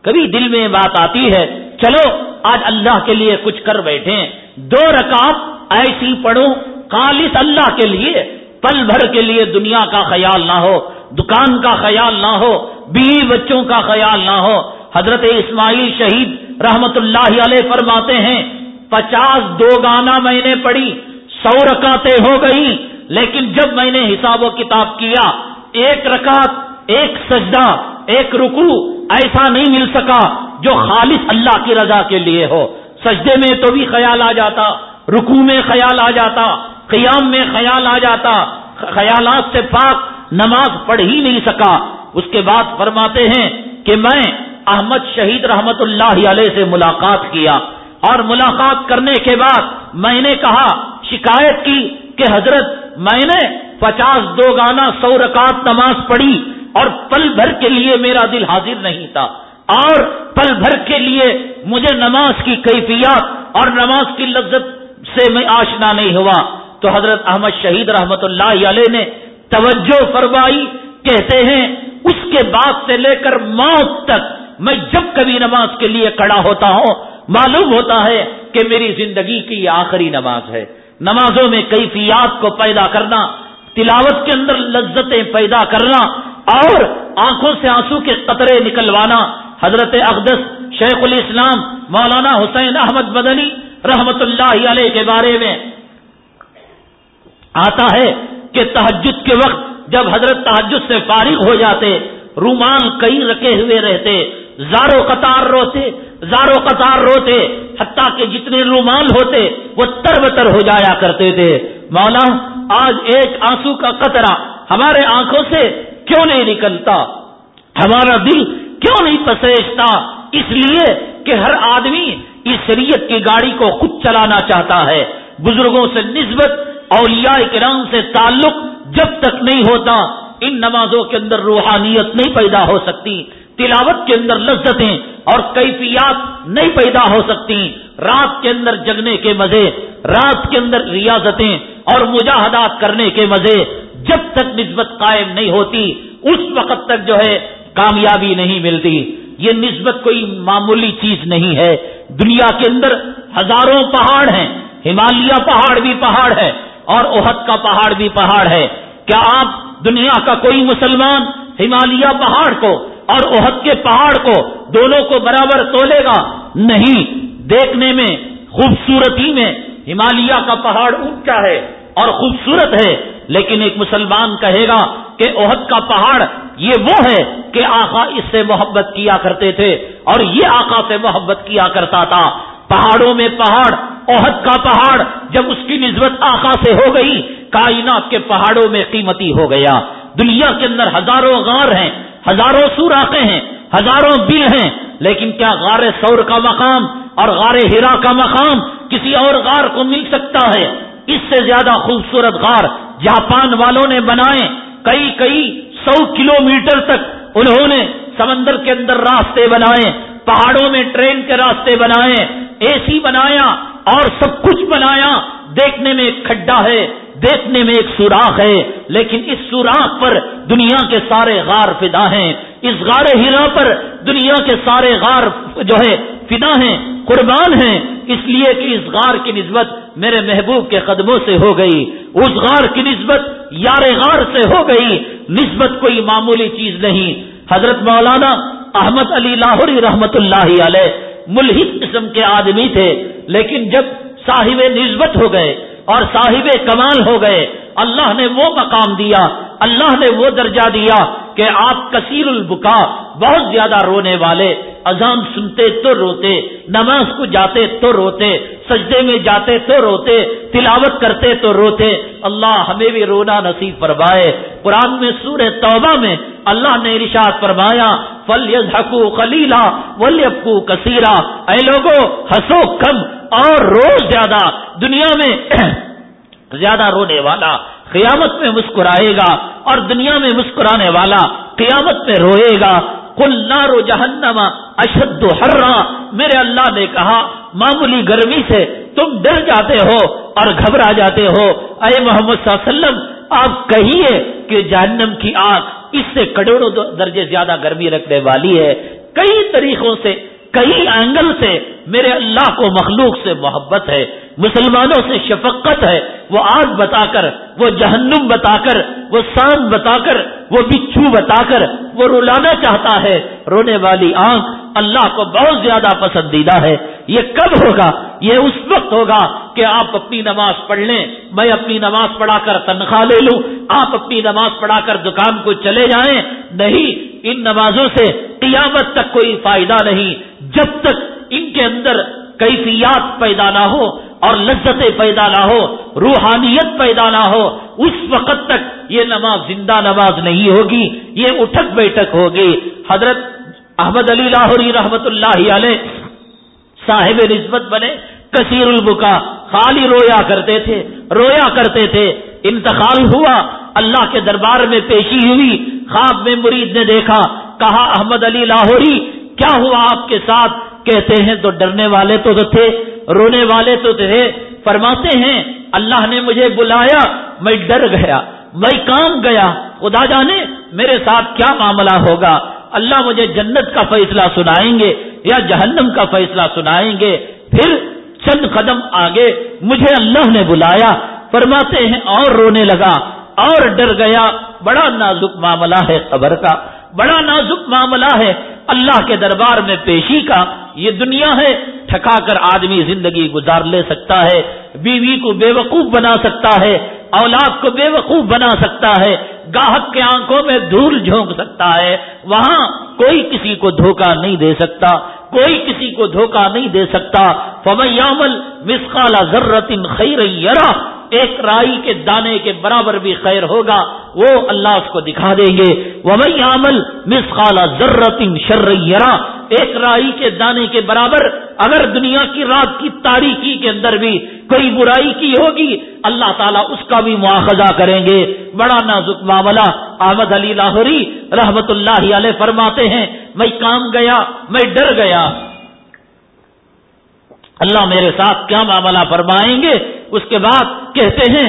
کبھی دل میں بات آتی ہے، چلو آج اللہ کے لیے کچھ کر بیٹھے دو رکعت ایسی پڑھوں، خالص اللہ کے لیے۔ پل بھر کے لیے دنیا کا خیال نہ ہو، دکان کا خیال نہ ہو بیوی بچوں کا خیال نہ ہو۔ حضرت اسماعیل شہید رحمت اللہ علیہ فرماتے ہیں، پچاس دو گانا میں نے پڑھی، سو رکاتے ہو گئی لیکن جب میں نے حساب و کتاب کیا، ایک رکعت، ایک سجدہ، ایک رکو ایسا نہیں مل سکا جو خالص اللہ کی رضا کے لیے ہو۔ سجدے میں تو بھی خیال آ جاتا رکو میں خیال آ جاتا، قیام میں خیال آ جاتا، خیالات سے پاک نماز پڑھ ہی نہیں سکا۔ اس کے بعد فرماتے ہیں کہ میں احمد شہید رحمت اللہ علیہ سے ملاقات کیا اور ملاقات کرنے کے بعد میں نے کہا شکایت کی کہ حضرت میں نے پچاس دو گانا سو رکعت نماز پڑھی اور پل بھر کے لیے میرا دل حاضر نہیں تھا اور پل بھر کے لیے مجھے نماز کی کیفیات اور نماز کی لذت سے میں آشنا نہیں ہوا تو حضرت احمد شہید رحمت اللہ علیہ نے توجہ فرمائی کہتے ہیں اس کے بعد سے لے کر موت تک میں جب کبھی نماز کے لیے کڑا ہوتا ہوں، معلوم ہوتا ہے کہ میری زندگی کی یہ آخری نماز ہے۔ نمازوں میں کیفیات کو پیدا کرنا، تلاوت کے اندر لذتیں پیدا کرنا اور آنکھوں سے آنسو کے قطرے نکلوانا۔ حضرت اقدس شیخ الاسلام مولانا حسین احمد مدنی رحمت اللہ علیہ کے بارے میں آتا ہے کہ تحجد کے وقت جب حضرت تحجد سے فارغ ہو جاتے، رومان کئی رکے ہوئے رہتے، زارو قطار روتے، زارو قطار روتے، حتیٰ کہ جتنے رومال ہوتے، وہ تر بتر ہو جایا کرتے تھے۔ مولا آج ایک آنسو کا قطرہ ہمارے آنکھوں سے کیوں نہیں نکلتا؟ ہمارا دل کیوں نہیں پسیجتا؟ اس لیے کہ ہر آدمی اس شریعت کی گاڑی کو خود چلانا چاہتا ہے۔ بزرگوں سے نسبت، اولیاء کرام سے تعلق جب تک نہیں ہوتا، ان نمازوں کے اندر روحانیت نہیں پیدا ہو سکتی، تلاوت کے اندر لذتیں اور کیفیات نہیں پیدا ہو سکتی، رات کے اندر جگنے کے مزے، رات کے اندر ریاضتیں اور مجاہدات کرنے کے مزے جب تک نسبت قائم نہیں ہوتی، اس وقت تک جو ہے کامیابی نہیں ملتی۔ یہ نسبت کوئی معمولی چیز نہیں ہے۔ دنیا کے اندر ہزاروں پہاڑ ہیں، ہمالیہ پہاڑ بھی پہاڑ ہے اور احد کا پہاڑ بھی پہاڑ ہے۔ کیا آپ دنیا کا کوئی مسلمان ہمالیہ پہاڑ کو اور احد کے پہاڑ کو دونوں کو برابر تولے گا؟ نہیں۔ دیکھنے میں، خوبصورتی میں ہمالیہ کا پہاڑ اونچا ہے اور خوبصورت ہے، لیکن ایک مسلمان کہے گا کہ عہد کا پہاڑ یہ وہ ہے کہ آقا اس سے محبت کیا کرتے تھے اور یہ آقا سے محبت کیا کرتا تھا۔ پہاڑوں میں پہاڑ عہد کا پہاڑ جب اس کی نسبت آقا سے ہو گئی، کائنات کے پہاڑوں میں قیمتی ہو گیا۔ دنیا کے اندر ہزاروں غار ہیں، ہزاروں سوراخیں ہیں، ہزاروں بل ہیں، لیکن کیا غار سور کا مقام اور غار ہیرا کا مقام کسی اور غار کو مل سکتا ہے؟ اس سے زیادہ خوبصورت غار جاپان والوں نے بنائے۔ کئی کئی سو کلو میٹر تک انہوں نے سمندر کے اندر راستے بنائے، پہاڑوں میں ٹرین کے راستے بنائے، اے سی بنایا اور سب کچھ بنایا۔ دیکھنے میں ایک کھڈا ہے، دیکھنے میں ایک سوراخ ہے، لیکن اس سوراخ پر دنیا کے سارے غار فدا ہیں۔ اس غار ہیرا پر دنیا کے سارے غار جو ہے فدا ہیں، قربان ہیں۔ اس لیے کہ اس غار کی نسبت میرے محبوب کے قدموں سے ہو گئی۔ اس غار کی نسبت یار غار سے ہو گئی۔ نسبت کوئی معمولی چیز نہیں۔ حضرت مولانا احمد علی لاہوری رحمت اللہ علیہ ملحد قسم کے آدمی تھے، لیکن جب صاحب نسبت ہو گئے اور صاحب کمال ہو گئے اللہ نے وہ مقام دیا، اللہ نے وہ درجہ دیا کہ آپ کثیر البکا بہت زیادہ رونے والے، اذان سنتے تو روتے، نماز کو جاتے تو روتے، سجدے میں جاتے تو روتے، تلاوت کرتے تو روتے۔ اللہ ہمیں بھی رونا نصیب فرمائے۔ قرآن میں سور توبہ میں اللہ نے ارشاد فرمایا فل یزحکو خلیلا ولیبکو کثیرا اے لوگو ہسو کم اور روز زیادہ۔ دنیا میں زیادہ رونے والا قیامت میں مسکرائے گا اور دنیا میں مسکرانے والا قیامت میں روئے گا۔ کل نارو جہنما اشد ہررا میرے اللہ نے کہا، معمولی گرمی سے تم ڈر جاتے ہو اور گھبرا جاتے ہو۔ اے محمد صلی اللہ علیہ وسلم، آپ کہیے کہ جہنم کی آگ اس سے کروڑوں درجے زیادہ گرمی رکھنے والی ہے۔ کئی طریقوں سے کئی اینگل سے میرے اللہ کو مخلوق سے محبت ہے، مسلمانوں سے شفقت ہے، وہ آگ بتا کر وہ جہنم بتا کر وہ سان بتا کر وہ بچھو بتا کر وہ رلانا چاہتا ہے۔ رونے والی آنکھ اللہ کو بہت زیادہ پسندیدہ ہے۔ یہ کب ہوگا؟ یہ اس وقت ہوگا کہ آپ اپنی نماز پڑھ لیں۔ میں اپنی نماز پڑھا کر تنخواہ لے لوں۔ آپ اپنی نماز پڑھا کر دکان کو چلے جائیں۔ نہیں ان نمازوں سے قیامت تک کوئی فائدہ نہیں، جب تک ان کے اندر کیفیات پیدا نہ ہو اور لذتیں پیدا نہ ہو، روحانیت پیدا نہ ہو، اس وقت تک یہ نماز زندہ نماز نہیں ہوگی، یہ اٹھک بیٹھک ہوگی۔ حضرت احمد علی لاہوری رحمت اللہ علیہ صاحب نسبت بنے، کثیر البکا، خالی رویا کرتے تھے، رویا کرتے تھے، انتقال ہوا اللہ کے دربار میں پیشی ہوئی، خواب میں مرید نے دیکھا، کہا، احمد علی لاہوری، کیا ہوا آپ کے ساتھ؟ کہتے ہیں، تو ڈرنے والے تو تھے، رونے والے تو تھے۔ فرماتے ہیں، اللہ نے مجھے بلایا، میں ڈر گیا، میں کام گیا۔ خدا جانے میرے ساتھ کیا معاملہ ہوگا۔ اللہ مجھے جنت کا فیصلہ سنائیں گے یا جہنم کا فیصلہ سنائیں گے؟ پھر چند قدم آگے مجھے اللہ نے بلایا۔ فرماتے ہیں، اور رونے لگا۔ اور ڈر گیا، بڑا نازک معاملہ ہے قبر کا، بڑا نازک معاملہ ہے اللہ کے دربار میں پیشی کا، یہ دنیا ہے، ٹھکا کر آدمی زندگی گزار لے سکتا ہے، بیوی کو بے وقوف بنا سکتا ہے، اولاد کو بے وقوف بنا سکتا ہے گاہک کے آنکھوں میں دھول جھونک سکتا ہے، وہاں کوئی کسی کو دھوکہ نہیں دے سکتا، کوئی کسی کو دھوکہ نہیں دے سکتا۔ فمیامل مسقال ضرورت خیر یرا ایک رائی کے دانے کے برابر بھی خیر ہوگا، وہ اللہ اس کو دکھا دیں گے۔ وہ عمل مس خالہ ضرورت شررا ایک رائی کے دانے کے برابر اگر دنیا کی رات کی تاریخی کے اندر بھی کوئی برائی کی ہوگی، اللہ تعالیٰ اس کا بھی مواخذہ کریں گے۔ بڑا نازک معاملہ احمد علی لاہوری رحمت اللہ علیہ فرماتے ہیں، میں کام گیا، میں ڈر گیا۔ اللہ میرے ساتھ کیا معاملہ فرمائیں گے؟ اس کے بعد کہتے ہیں،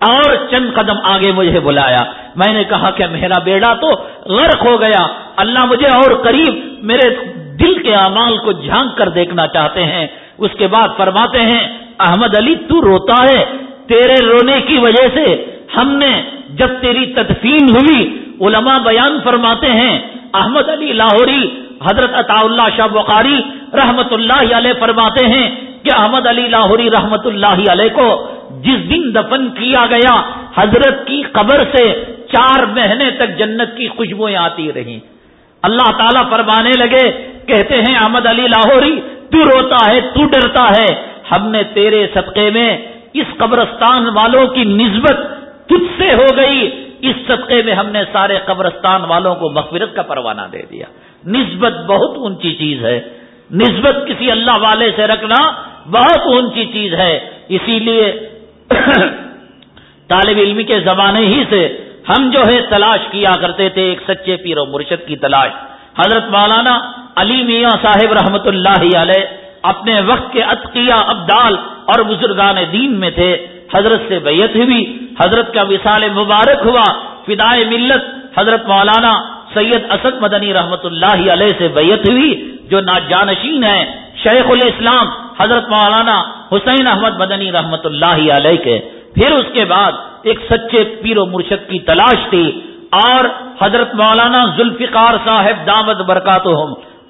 اور چند قدم آگے مجھے بلایا۔ میں نے کہا کہ میرا بیڑا تو غرق ہو گیا۔ اللہ مجھے اور قریب میرے دل کے اعمال کو جھانک کر دیکھنا چاہتے ہیں۔ اس کے بعد فرماتے ہیں، احمد علی، تو روتا ہے، تیرے رونے کی وجہ سے ہم نے جب تیری تدفین ہوئی، علماء بیان فرماتے ہیں، احمد علی لاہوری، حضرت عطا اللہ شاہ بخاری رحمت اللہ علیہ فرماتے ہیں کہ احمد علی لاہوری رحمت اللہ علیہ کو جس دن دفن کیا گیا، حضرت کی قبر سے چار مہینے تک جنت کی خوشبوئیں آتی رہی اللہ تعالیٰ فرمانے لگے، کہتے ہیں احمد علی لاہوری، تو روتا ہے، تو ڈرتا ہے۔ ہم نے تیرے صدقے میں اس قبرستان والوں کی نسبت تجھ سے ہو گئی، اس صدقے میں ہم نے سارے قبرستان والوں کو مغفرت کا پروانہ دے دیا۔ نسبت بہت اونچی چیز ہے۔ نسبت کسی اللہ والے سے رکھنا بہت اونچی چیز ہے۔ اسی لیے [clears throat] طالب علم کے زمانے ہی سے ہم جو ہے تلاش کیا کرتے تھے، ایک سچے پیر و مرشد کی تلاش۔ حضرت مولانا علی میاں صاحب رحمت اللہ علیہ اپنے وقت کے عطقیہ ابدال اور بزرگان دین میں تھے۔ حضرت سے بیت ہوئی، حضرت کا وصال مبارک ہوا، فدائے ملت، حضرت مولانا سید اسد مدنی رحمت اللہ علیہ سے بیت ہوئی، جو ناجانشین ہے شیخ الاسلام حضرت مولانا حسین احمد مدنی رحمت اللہ علیہ کے۔ پھر اس کے بعد ایک سچے پیر و مرشد کی تلاش تھی، اور حضرت مولانا ذوالفقار صاحب دامد برکات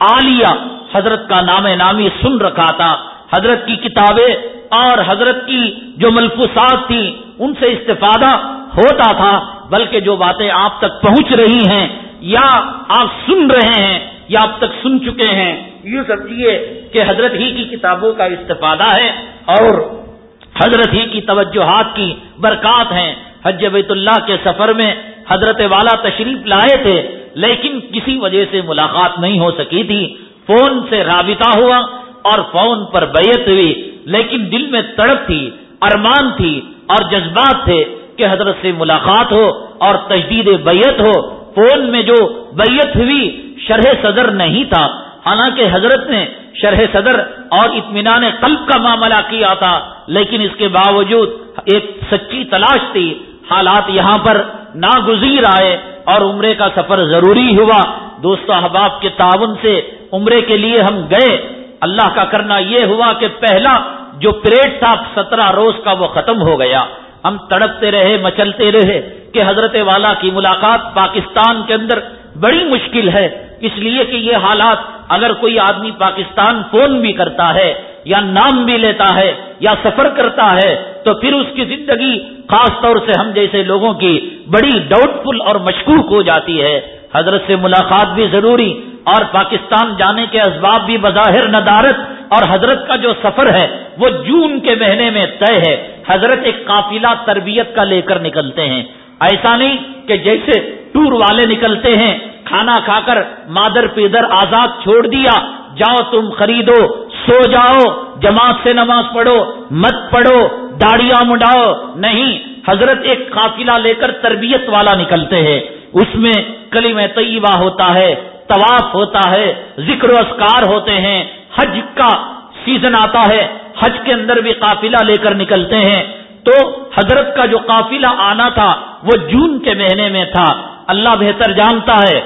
عالیہ حضرت کا نام نامی سن رکھا تھا۔ حضرت کی کتابیں اور حضرت کی جو ملفوسات تھیں، ان سے استفادہ ہوتا تھا، بلکہ جو باتیں آپ تک پہنچ رہی ہیں، یا آپ سن رہے ہیں، یا اب تک سن چکے ہیں، یوں سمجھیے کہ حضرت ہی کی کتابوں کا استفادہ ہے اور حضرت ہی کی توجہات کی برکات ہیں۔ حج بیت اللہ کے سفر میں حضرت والا تشریف لائے تھے، لیکن کسی وجہ سے ملاقات نہیں ہو سکی تھی۔ فون سے رابطہ ہوا اور فون پر بیعت ہوئی، لیکن دل میں تڑپ تھی، ارمان تھی اور جذبات تھے کہ حضرت سے ملاقات ہو اور تجدید بیعت ہو۔ فون میں جو بیعت ہوئی، شرح صدر نہیں تھا۔ حالانکہ حضرت نے شرح صدر اور اطمینان قلب کا معاملہ کیا تھا، لیکن اس کے باوجود ایک سچی تلاش تھی۔ حالات یہاں پر ناگزیر آئے اور عمرے کا سفر ضروری ہوا۔ دوست احباب کے تعاون سے عمرے کے لیے ہم گئے۔ اللہ کا کرنا یہ ہوا کہ پہلا جو پریڈ تھا سترہ روز کا وہ ختم ہو گیا۔ ہم تڑپتے رہے، مچلتے رہے کہ حضرت والا کی ملاقات پاکستان کے اندر بڑی مشکل ہے۔ اس لیے کہ یہ حالات اگر کوئی آدمی پاکستان فون بھی کرتا ہے یا نام بھی لیتا ہے یا سفر کرتا ہے تو پھر اس کی زندگی خاص طور سے ہم جیسے لوگوں کی بڑی ڈاؤٹ فل اور مشکوک ہو جاتی ہے۔ حضرت سے ملاقات بھی ضروری اور پاکستان جانے کے اسباب بھی بظاہر ندارت اور حضرت کا جو سفر ہے وہ جون کے مہینے میں طے ہے۔ حضرت ایک قافلہ تربیت کا لے کر نکلتے ہیں۔ ایسا نہیں کہ جیسے ٹور والے نکلتے ہیں، کھانا کھا کر مادر پیدر آزاد چھوڑ دیا، جاؤ تم خریدو، سو جاؤ، جماعت سے نماز پڑھو، مت پڑھو، داڑیاں مڈاؤ نہیں، حضرت ایک قافلہ لے کر تربیت والا نکلتے ہیں۔ اس میں کلیم طیبہ ہوتا ہے۔ طواف ہوتا ہے، ذکر و اسکار ہوتے ہیں، حج کا سیزن آتا ہے، حج کے اندر بھی قافلہ لے کر نکلتے ہیں۔ تو حضرت کا جو قافلہ آنا تھا، وہ جون کے مہینے میں تھا۔ اللہ بہتر جانتا ہے۔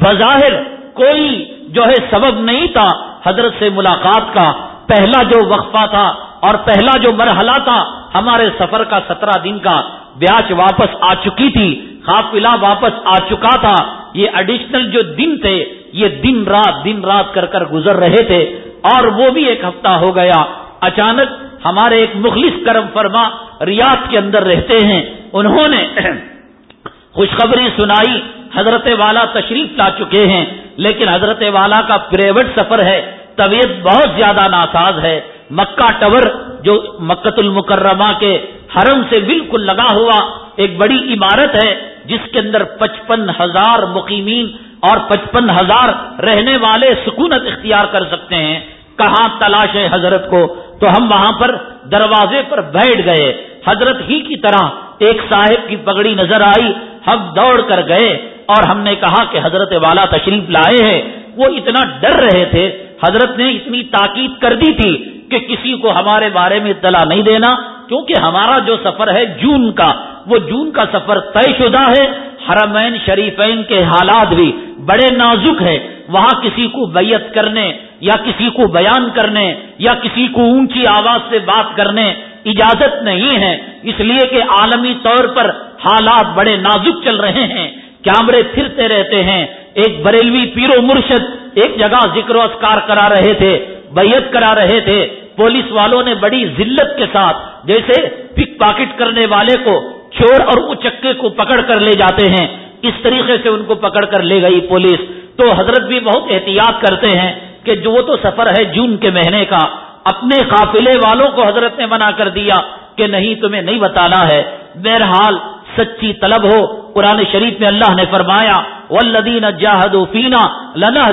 بظاہر کوئی جو ہے سبب نہیں تھا حضرت سے ملاقات کا۔ پہلا جو وقفہ تھا اور پہلا جو مرحلہ تھا، ہمارے سفر کا سترہ دن کا بیاج واپس آ چکی تھی۔ قافلہ واپس آ چکا تھا۔ یہ ایڈیشنل جو دن تھے، یہ دن رات دن رات کر کر گزر رہے تھے۔ اور وہ بھی ایک ہفتہ ہو گیا۔ اچانک ہمارے ایک مخلص کرم فرما ریاض کے اندر رہتے ہیں۔ انہوں نے [clears throat] خوشخبری سنائی۔ حضرت والا تشریف لا چکے ہیں۔ لیکن حضرت والا کا پرائیویٹ سفر ہے۔ طبیعت بہت زیادہ ناساز ہے۔ مکہ ٹور جو مکت المکرمہ کے حرم سے بالکل لگا ہوا ایک بڑی عمارت ہے، جس کے اندر پچپن ہزار مقیمین اور پچپن ہزار رہنے والے سکونت اختیار کر سکتے ہیں۔ کہاں تلاش ہے حضرت کو؟ تو ہم وہاں پر دروازے پر بیٹھ گئے۔ حضرت ہی کی طرح ایک صاحب کی پگڑی نظر آئی۔ ہم دوڑ کر گئے اور ہم نے کہا کہ حضرت والا تشریف لائے ہیں۔ وہ اتنا ڈر رہے تھے۔ حضرت نے اتنی تاکید کر دی تھی کہ کسی کو ہمارے بارے میں اطلاع نہیں دینا۔ کیونکہ ہمارا جو سفر ہے جون کا، وہ جون کا سفر طے شدہ ہے، حرمین شریفین کے حالات بھی بڑے نازک ہیں۔ وہاں کسی کو بیعت کرنے، یا کسی کو بیان کرنے، یا کسی کو اونچی آواز سے بات کرنے اجازت نہیں ہے۔ اس لیے کہ عالمی طور پر حالات بڑے نازک چل رہے ہیں۔ کیمرے پھرتے رہتے ہیں۔ ایک بریلوی پیرو مرشد ایک جگہ ذکر و اسکار کرا رہے تھے، بیعت کرا رہے تھے۔ پولیس والوں نے بڑی ذلت کے ساتھ جیسے پک پاکٹ کرنے والے کو چور اور اچکے کو پکڑ کر لے جاتے ہیں، اس طریقے سے ان کو پکڑ کر لے گئی پولیس۔ تو حضرت بھی بہت احتیاط کرتے ہیں کہ جو تو سفر ہے جون کے مہینے کا، اپنے قافلے والوں کو حضرت نے منع کر دیا کہ نہیں، تمہیں نہیں بتانا ہے۔ بہرحال سچی طلب ہو، قرآن شریف میں اللہ نے فرمایا ولدین جاہد فینا لنا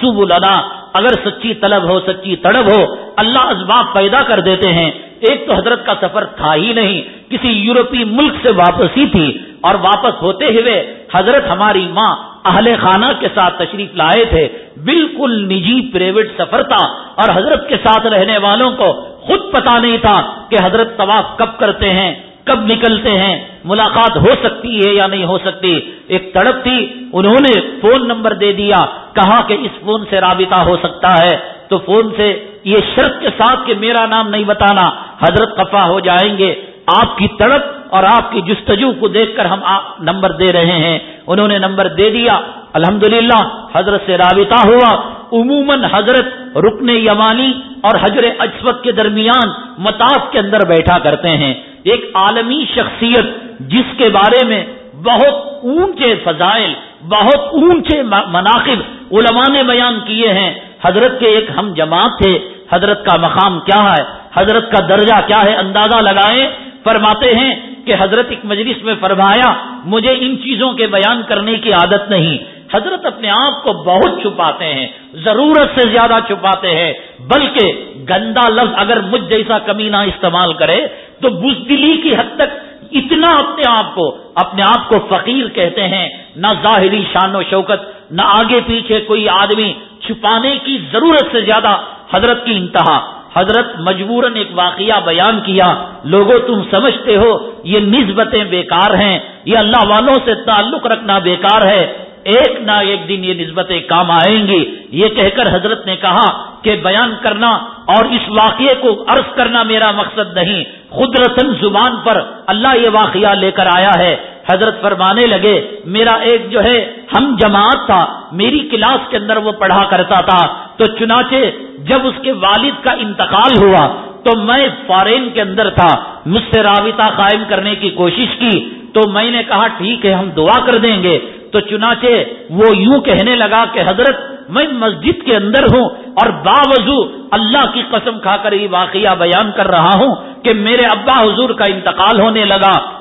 سب لنا اگر سچی طلب ہو، سچی تڑب ہو، اللہ اسباب پیدا کر دیتے ہیں۔ ایک تو حضرت کا سفر تھا ہی نہیں، کسی یورپی ملک سے واپسی تھی اور واپس ہوتے ہوئے حضرت ہماری ماں اہل خانہ کے ساتھ تشریف لائے تھے۔ بالکل نجی پرائیویٹ سفر تھا اور حضرت کے ساتھ رہنے والوں کو خود پتا نہیں تھا کہ حضرت طواف کب کرتے ہیں، کب نکلتے ہیں، ملاقات ہو سکتی ہے یا نہیں ہو سکتی۔ ایک تڑپ تھی، انہوں نے فون نمبر دے دیا، کہا کہ اس فون سے رابطہ ہو سکتا ہے۔ تو فون سے یہ شرط کے ساتھ کہ میرا نام نہیں بتانا حضرت خفا ہو جائیں گے، آپ کی تڑپ اور آپ کی جستجو کو دیکھ کر ہم نمبر دے رہے ہیں۔ انہوں نے نمبر دے دیا۔ الحمدللہ، حضرت سے رابطہ ہوا۔ عموماً حضرت رکن یمانی اور حجر اجسوت کے درمیان متاف کے اندر بیٹھا کرتے ہیں۔ ایک عالمی شخصیت جس کے بارے میں بہت اونچے فضائل، بہت اونچے مناقب علماء نے بیان کیے ہیں۔ حضرت کے ایک ہم جماعت تھے۔ حضرت کا مقام کیا ہے؟ حضرت کا درجہ کیا ہے اندازہ لگائیں، فرماتے ہیں کہ حضرت ایک مجلس میں فرمایا، مجھے ان چیزوں کے بیان کرنے کی عادت نہیں۔ حضرت اپنے آپ کو بہت چھپاتے ہیں، ضرورت سے زیادہ چھپاتے ہیں، بلکہ گندا لفظ اگر مجھ جیسا کمی نہ استعمال کرے، تو بزدلی کی حد تک اتنا اپنے آپ کو، اپنے آپ کو فقیر کہتے ہیں۔ نہ ظاہری شان و شوکت، نہ آگے پیچھے کوئی آدمی چھپانے کی ضرورت سے زیادہ حضرت کی انتہا۔ حضرت مجبوراً ایک واقعہ بیان کیا لوگوں تم سمجھتے ہو، یہ نسبتیں بیکار ہیں، یہ اللہ والوں سے تعلق رکھنا بیکار ہے ایک نہ ایک دن یہ نسبتیں کام آئیں گی۔ یہ کہہ کر حضرت نے کہا کہ بیان کرنا اور اس واقعے کو عرض کرنا میرا مقصد نہیں۔ خود زبان پر اللہ یہ واقعہ لے کر آیا ہے۔ حضرت فرمانے لگے، میرا ایک جو ہے، ہم جماعت تھا، میری کلاس کے اندر وہ پڑھا کرتا تھا۔ تو چنانچہ جب اس کے والد کا انتقال ہوا، تو میں فارین کے اندر تھا۔ مجھ سے رابطہ قائم کرنے کی کوشش کی، تو میں نے کہا، ٹھیک ہے، ہم دعا کر دیں گے۔ تو چنانچہ وہ یوں کہنے لگا کہ حضرت، میں مسجد کے اندر ہوں اور باوضو اللہ کی قسم کھا کر یہ واقعہ بیان کر رہا ہوں کہ میرے ابا حضور کا انتقال ہونے لگا۔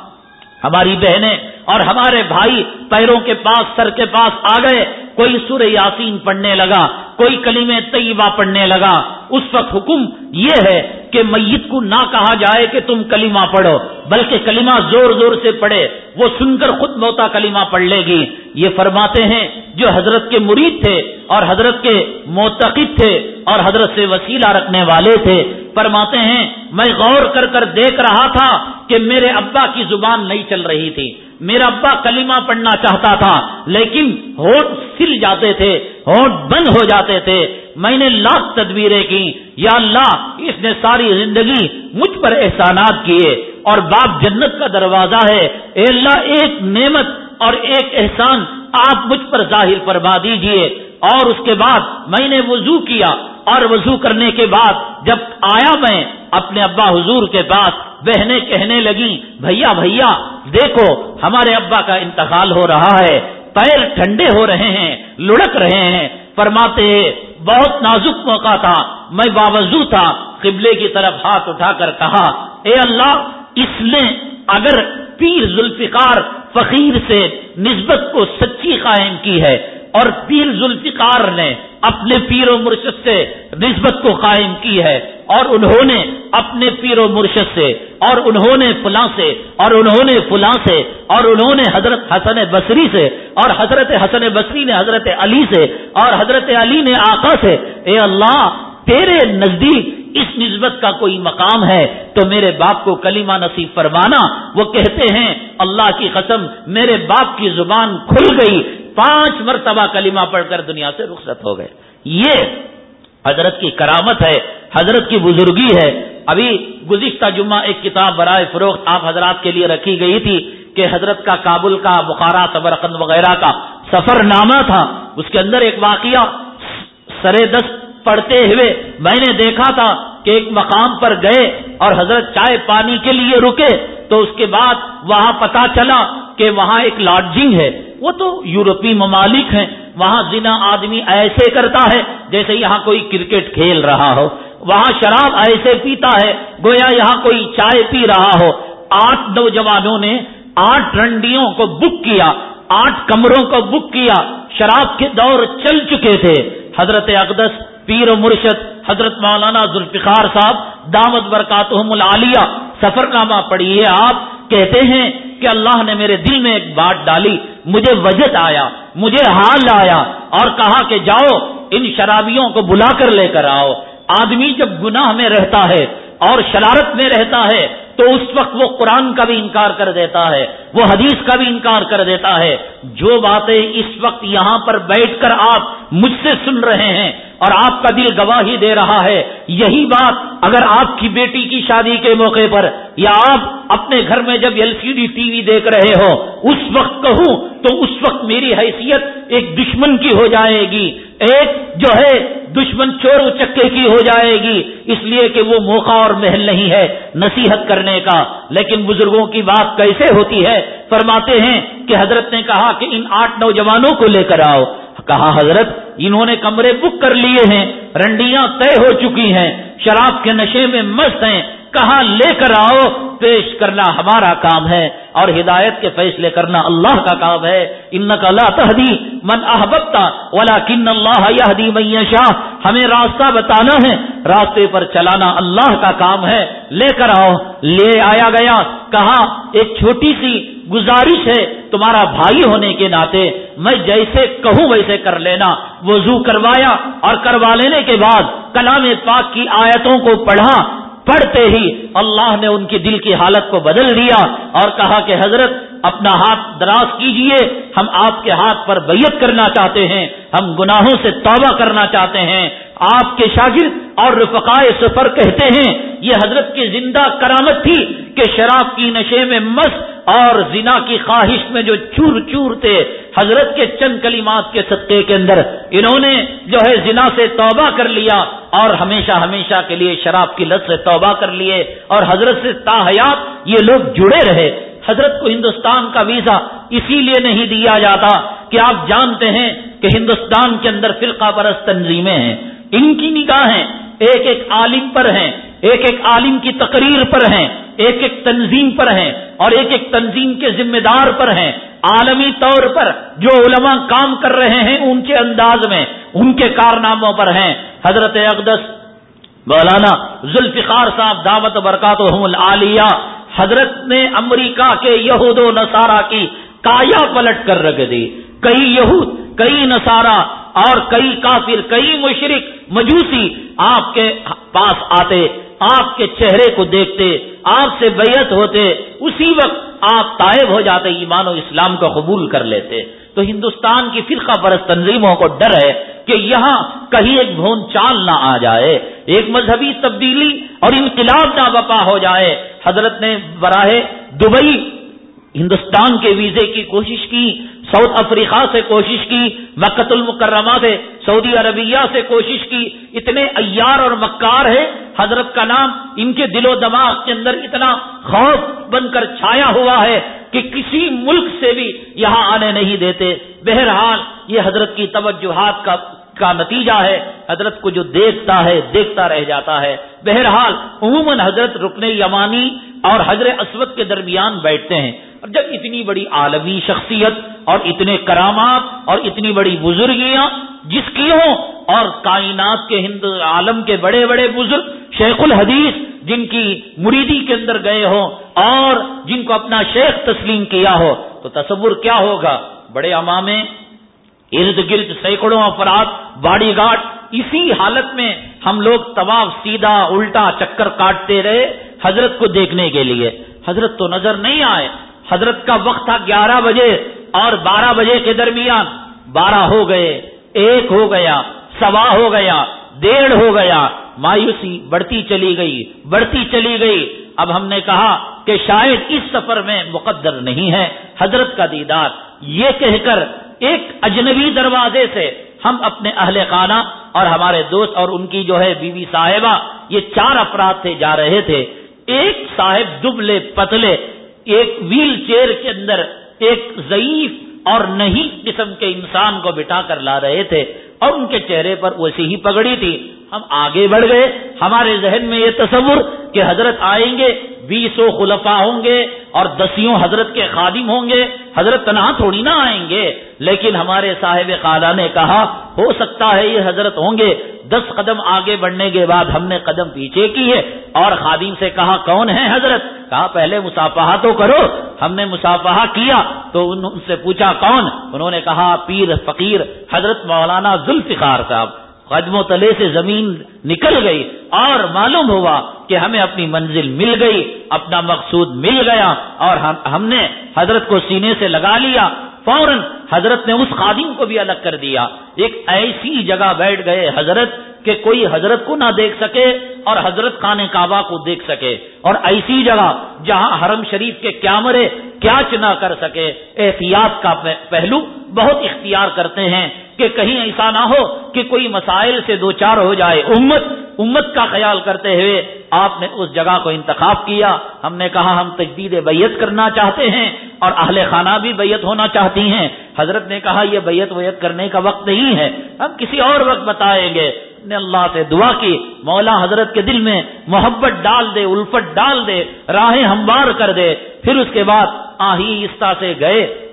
ہماری بہنیں اور ہمارے بھائی پیروں کے پاس، سر کے پاس آ گئے، کوئی سور یاسین پڑھنے لگا، کوئی کلیم طیبہ پڑھنے لگا۔ اس وقت حکم یہ ہے کہ میت کو نہ کہا جائے کہ تم کلمہ پڑھو، بلکہ کلمہ زور زور سے پڑھے، وہ سن کر خود موتا کلمہ پڑھ لے گی۔ یہ فرماتے ہیں، جو حضرت کے مرید تھے اور حضرت کے معتقد تھے اور حضرت سے وسیلہ رکھنے والے تھے فرماتے ہیں، میں غور کر کر دیکھ رہا تھا کہ میرے ابا کی زبان نہیں چل رہی تھی۔ میرا ابا کلمہ پڑھنا چاہتا تھا، لیکن ہوٹ سل جاتے تھے، ہوٹ بند ہو جاتے تھے۔ میں نے لاکھ تدبیریں کی یا اللہ، اس نے ساری زندگی مجھ پر احسانات کیے اور باپ جنت کا دروازہ ہے۔ اے اللہ، ایک نعمت اور ایک احسان آپ مجھ پر ظاہر فرما دیجیے۔ اور اس کے بعد میں نے وضو کیا اور وضو کرنے کے بعد جب آیا میں اپنے ابا حضور کے پاس بہنیں کہنے لگی، بھیا بھیا، دیکھو، ہمارے ابا کا انتقال ہو رہا ہے، پیر ٹھنڈے ہو رہے ہیں، لڑک رہے ہیں۔ فرماتے، بہت نازک موقع تھا۔ میں باوضو تھا، قبلے کی طرف ہاتھ اٹھا کر کہا، اے اللہ، اس نے اگر پیر ذوالفقار فقیر سے نسبت کو سچی قائم کی ہے اور پیر ذوالفقار نے اپنے پیر و مرشد سے نسبت کو قائم کی ہے اور انہوں نے اپنے پیر و مرشد سے اور انہوں نے فلاں سے اور انہوں نے فلاں سے اور انہوں نے حضرت حسن بصری سے اور حضرت حسن بصری نے حضرت علی سے اور حضرت علی نے آقا سے اے اللہ، تیرے نزدیک اس نسبت کا کوئی مقام ہے تو میرے باپ کو کلیمہ نصیب فرمانا۔ وہ کہتے ہیں، اللہ کی قسم، میرے باپ کی زبان کھل گئی پانچ مرتبہ کلمہ پڑھ کر دنیا سے رخصت ہو گئے۔ یہ حضرت کی کرامت ہے، حضرت کی بزرگی ہے۔ ابھی گزشتہ جمعہ ایک کتاب برائے فروخت آپ حضرات کے لیے رکھی گئی تھی کہ حضرت کا کابل کا، بخارا صبرقند وغیرہ کا سفر نامہ تھا۔ اس کے اندر ایک واقعہ سرے دست پڑھتے ہوئے میں نے دیکھا تھا کہ ایک مقام پر گئے اور حضرت چائے پانی کے لیے رکے تو اس کے بعد وہاں پتا چلا کہ وہاں ایک لاڈجنگ ہے۔ وہ تو یورپی ممالک ہیں، وہاں زنا آدمی ایسے کرتا ہے جیسے یہاں کوئی کرکٹ کھیل رہا ہو۔ وہاں شراب ایسے پیتا ہے، گویا یہاں کوئی چائے پی رہا ہو۔ آٹھ نوجوانوں نے آٹھ رنڈیوں کو بک کیا، آٹھ کمروں کو بک کیا۔ شراب کے دور چل چکے تھے۔ حضرت اقدس، پیر و مرشد، حضرت مولانا ذوالفقار صاحب دامد برکاتہم العالیہ سفر نامہ پڑھیے، آپ کہتے ہیں کہ اللہ نے میرے دل میں ایک بات ڈالی، مجھے وجد آیا، مجھے حال آیا اور کہا کہ جاؤ، ان شرابیوں کو بلا کر لے کر آؤ۔ آدمی جب گناہ میں رہتا ہے اور شرارت میں رہتا ہے تو اس وقت وہ قرآن کا بھی انکار کر دیتا ہے، وہ حدیث کا بھی انکار کر دیتا ہے۔ جو باتیں اس وقت یہاں پر بیٹھ کر آپ مجھ سے سن رہے ہیں اور آپ کا دل گواہی دے رہا ہے، یہی بات اگر آپ کی بیٹی کی شادی کے موقع پر یا آپ اپنے گھر میں جب L C D T V دیکھ رہے ہو، اس وقت کہوں تو اس وقت میری حیثیت ایک دشمن کی ہو جائے گی۔ ایک جو ہے دشمن چور چکے کی ہو جائے گی۔ اس لیے کہ وہ موقع اور محل نہیں ہے نصیحت کرنے کا۔ لیکن بزرگوں کی بات کیسے ہوتی ہے؟ فرماتے ہیں کہ حضرت نے کہا کہ ان آٹھ نوجوانوں کو لے کر آؤ۔ کہا، حضرت، انہوں نے کمرے بک کر لیے ہیں۔ رنڈیاں طے ہو چکی ہیں۔ شراب کے نشے میں مست ہیں۔ کہاں لے کر آؤ، پیش کرنا ہمارا کام ہے۔ اور ہدایت کے فیصلے کرنا اللہ کا کام ہے۔ ان کا اللہ تحدی من احبتا ولا کن اللہ یہ شاہ ہمیں راستہ بتانا ہے، راستے پر چلانا اللہ کا کام ہے۔ لے کر آؤ، لے آیا گیا۔ کہا، ایک چھوٹی سی گزارش ہے تمہارا بھائی ہونے کے ناطے۔ میں جیسے کہوں ویسے کر لینا۔ وضو کروایا اور کروا لینے کے بعد کلام پاک کی آیتوں کو پڑھا۔ پڑھتے ہی اللہ نے ان کی دل کی حالت کو بدل دیا اور کہا کہ حضرت اپنا ہاتھ دراز کیجیے، ہم آپ کے ہاتھ پر بیت کرنا چاہتے ہیں، ہم گناہوں سے توبہ کرنا چاہتے ہیں۔ آپ کے شاگرد اور رفقائے سفر کہتے ہیں، یہ حضرت کی زندہ کرامت تھی کہ شراب کی نشے میں مست اور زنا کی خواہش میں جو چور چور تھے۔ حضرت کے چند کلیمات کے سطح کے اندر انہوں نے جو ہے زنا سے توبہ کر لیا اور ہمیشہ ہمیشہ کے لیے شراب کی لت سے توبہ کر لیے۔ اور حضرت سے تاحیات، یہ لوگ جڑے رہے۔ حضرت کو ہندوستان کا ویزا اسی لیے نہیں دیا جاتا کہ آپ جانتے ہیں کہ ہندوستان کے اندر فرقہ پرست تنظیمیں ہیں۔ ان کی نگاہیں ایک ایک عالم پر ہیں، ایک ایک عالم کی تقریر پر ہیں، ایک ایک تنظیم پر ہیں اور ایک ایک تنظیم کے ذمہ دار پر ہیں۔ عالمی طور پر جو علماء کام کر رہے ہیں ان کے انداز میں، ان کے کارناموں پر ہیں۔ حضرت اقدس مولانا ذوالفقار صاحب دعوت برکات العالیہ حضرت نے امریکہ کے یہود و نصارہ کی کایا پلٹ کر رکھ دی۔ کئی یہود، کئی نصارہ اور کئی کافر، کئی مشرق مجوسی آپ کے پاس آتے، آپ کے چہرے کو دیکھتے، آپ سے بیعت ہوتے، اسی وقت آپ طائب ہو جاتے، ایمان و اسلام کو قبول کر لیتے۔ تو ہندوستان کی فرقہ پرست تنظیموں کو ڈر ہے کہ یہاں کہیں ایک بھون چال نہ آ جائے، ایک مذہبی تبدیلی اور انقلاب نہ بپا ہو جائے۔ حضرت نے براہ دبئی ہندوستان کے ویزے کی کوشش کی، ساؤتھ افریقہ سے کوشش کی مکت المکرمہ سے، سعودی عربیہ سے کوشش کی۔ اتنے ایار اور مکار ہے حضرت کا نام ان کے دل و دماغ کے اندر اتنا خوف بن کر چھایا ہوا ہے۔ کہ کسی ملک سے بھی یہاں آنے نہیں دیتے۔ بہرحال یہ حضرت کی توجہات کا کا نتیجہ ہے۔ حضرت کو جو دیکھتا ہے، دیکھتا رہ جاتا ہے۔ بہرحال عموماً حضرت رکن یمانی اور حضرت اسود کے درمیان بیٹھتے ہیں۔ اور جب اتنی بڑی عالمی شخصیت اور اتنے کرامات اور اتنی بڑی بزرگیاں جس کی ہوں اور کائنات کے ہند عالم کے بڑے بڑے بزرگ شیخ الحدیث جن کی مریدی کے اندر گئے ہوں اور جن کو اپنا شیخ تسلیم کیا ہو، تو تصور کیا ہوگا؟ بڑے امامے، ارد گرد سینکڑوں افراد، باڈی گارڈ، اسی حالت میں ہم لوگ طواف سیدھا الٹا چکر کاٹتے رہے حضرت کو دیکھنے کے لیے۔ حضرت تو نظر نہیں آئے۔ حضرت کا وقت تھا گیارہ بجے اور بارہ بجے کے درمیان۔ بارہ ہو گئے، ایک ہو گیا، سوا ہو گیا، ڈیڑھ ہو گیا۔ مایوسی بڑھتی چلی گئی، بڑھتی چلی گئی۔ اب ہم نے کہا کہ شاید اس سفر میں مقدر نہیں ہے۔ حضرت کا دیدار۔ یہ کہہ کر ایک اجنبی دروازے سے ہم اپنے اہل خانہ اور ہمارے دوست اور ان کی جو ہے بیوی صاحبہ، یہ چار افراد تھے، جا رہے تھے۔ ایک صاحب دبلے پتلے ایک ویل چیئر کے اندر ایک ضعیف اور نہیں قسم کے انسان کو بٹا کر لا رہے تھے اور ان کے چہرے پر ویسی ہی پگڑی تھی۔ ہم آگے بڑھ گئے۔ ہمارے ذہن میں یہ تصور کہ حضرت آئیں گے بیسوں خلفا ہوں گے اور دسیوں حضرت کے خادم ہوں گے۔ حضرت تنہا تھوڑی نہ آئیں گے، لیکن ہمارے صاحب خالہ نے کہا، ہو سکتا ہے یہ حضرت ہوں گے دس قدم آگے بڑھنے کے بعد ہم نے قدم پیچھے کی ہے اور خادم سے کہا، کون ہے حضرت؟ کہا، پہلے مسافہ تو کرو. ہم نے مسافہ کیا تو ان سے پوچھا، کون؟ انہوں نے کہا، پیر فقیر حضرت مولانا ذوالفقار صاحب. قدم و تلے سے زمین نکل گئی اور معلوم ہوا کہ ہمیں اپنی منزل مل گئی، اپنا مقصود مل گیا اور ہم نے حضرت کو سینے سے لگا لیا فوراً حضرت نے اس خادم کو بھی الگ کر دیا۔ ایک ایسی جگہ بیٹھ گئے حضرت کہ کوئی حضرت کو نہ دیکھ سکے اور حضرت خان کعبہ کو دیکھ سکے۔ اور ایسی جگہ جہاں حرم شریف کے کیمرے کیا نہ کر سکے۔ احتیاط کا پہلو بہت اختیار کرتے ہیں۔ کہ کہیں ایسا نہ ہو کہ کوئی مسائل سے دو چار ہو جائے۔ امت امت کا خیال کرتے ہوئے آپ نے اس جگہ کو انتخاب کیا۔ ہم نے کہا ہم تجدید بیت کرنا چاہتے ہیں اور اہل خانہ بھی بیت ہونا چاہتی ہیں۔ حضرت نے کہا یہ بیت ویت کرنے کا وقت نہیں ہے۔ ہم کسی اور وقت بتائیں گے۔ نے اللہ سے دعا کی۔ مولا حضرت کے دل میں محبت ڈال دے، الفت ڈال دے، راہیں ہموار کر دے۔ پھر اس کے بعد آہستہ سے گئے۔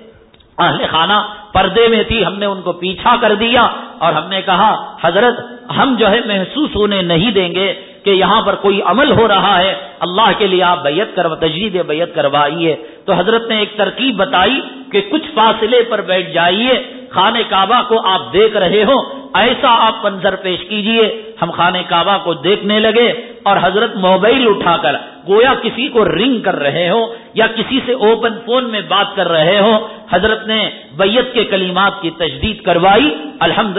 اہل خانہ پردے میں تھی، ہم نے ان کو پیچھا کر دیا اور ہم نے کہا، حضرت، ہم جو ہے محسوس ہونے نہیں دیں گے کہ یہاں پر کوئی عمل ہو رہا ہے۔ اللہ کے لیے آپ بیت کرو، تجدید بیت کروائیے۔ تو حضرت نے ایک ترکیب بتائی کہ کچھ فاصلے پر بیٹھ جائیے خانے کعبہ کو آپ دیکھ رہے ہو ایسا آپ منظر پیش کیجیے، ہم خانے کعبہ کو دیکھنے لگے اور حضرت موبائل اٹھا کر گویا کسی کو رنگ کر رہے ہو یا کسی سے اوپن فون میں بات کر رہے ہو، حضرت نے بیت کے کلمات کی تجدید کروائی الحمد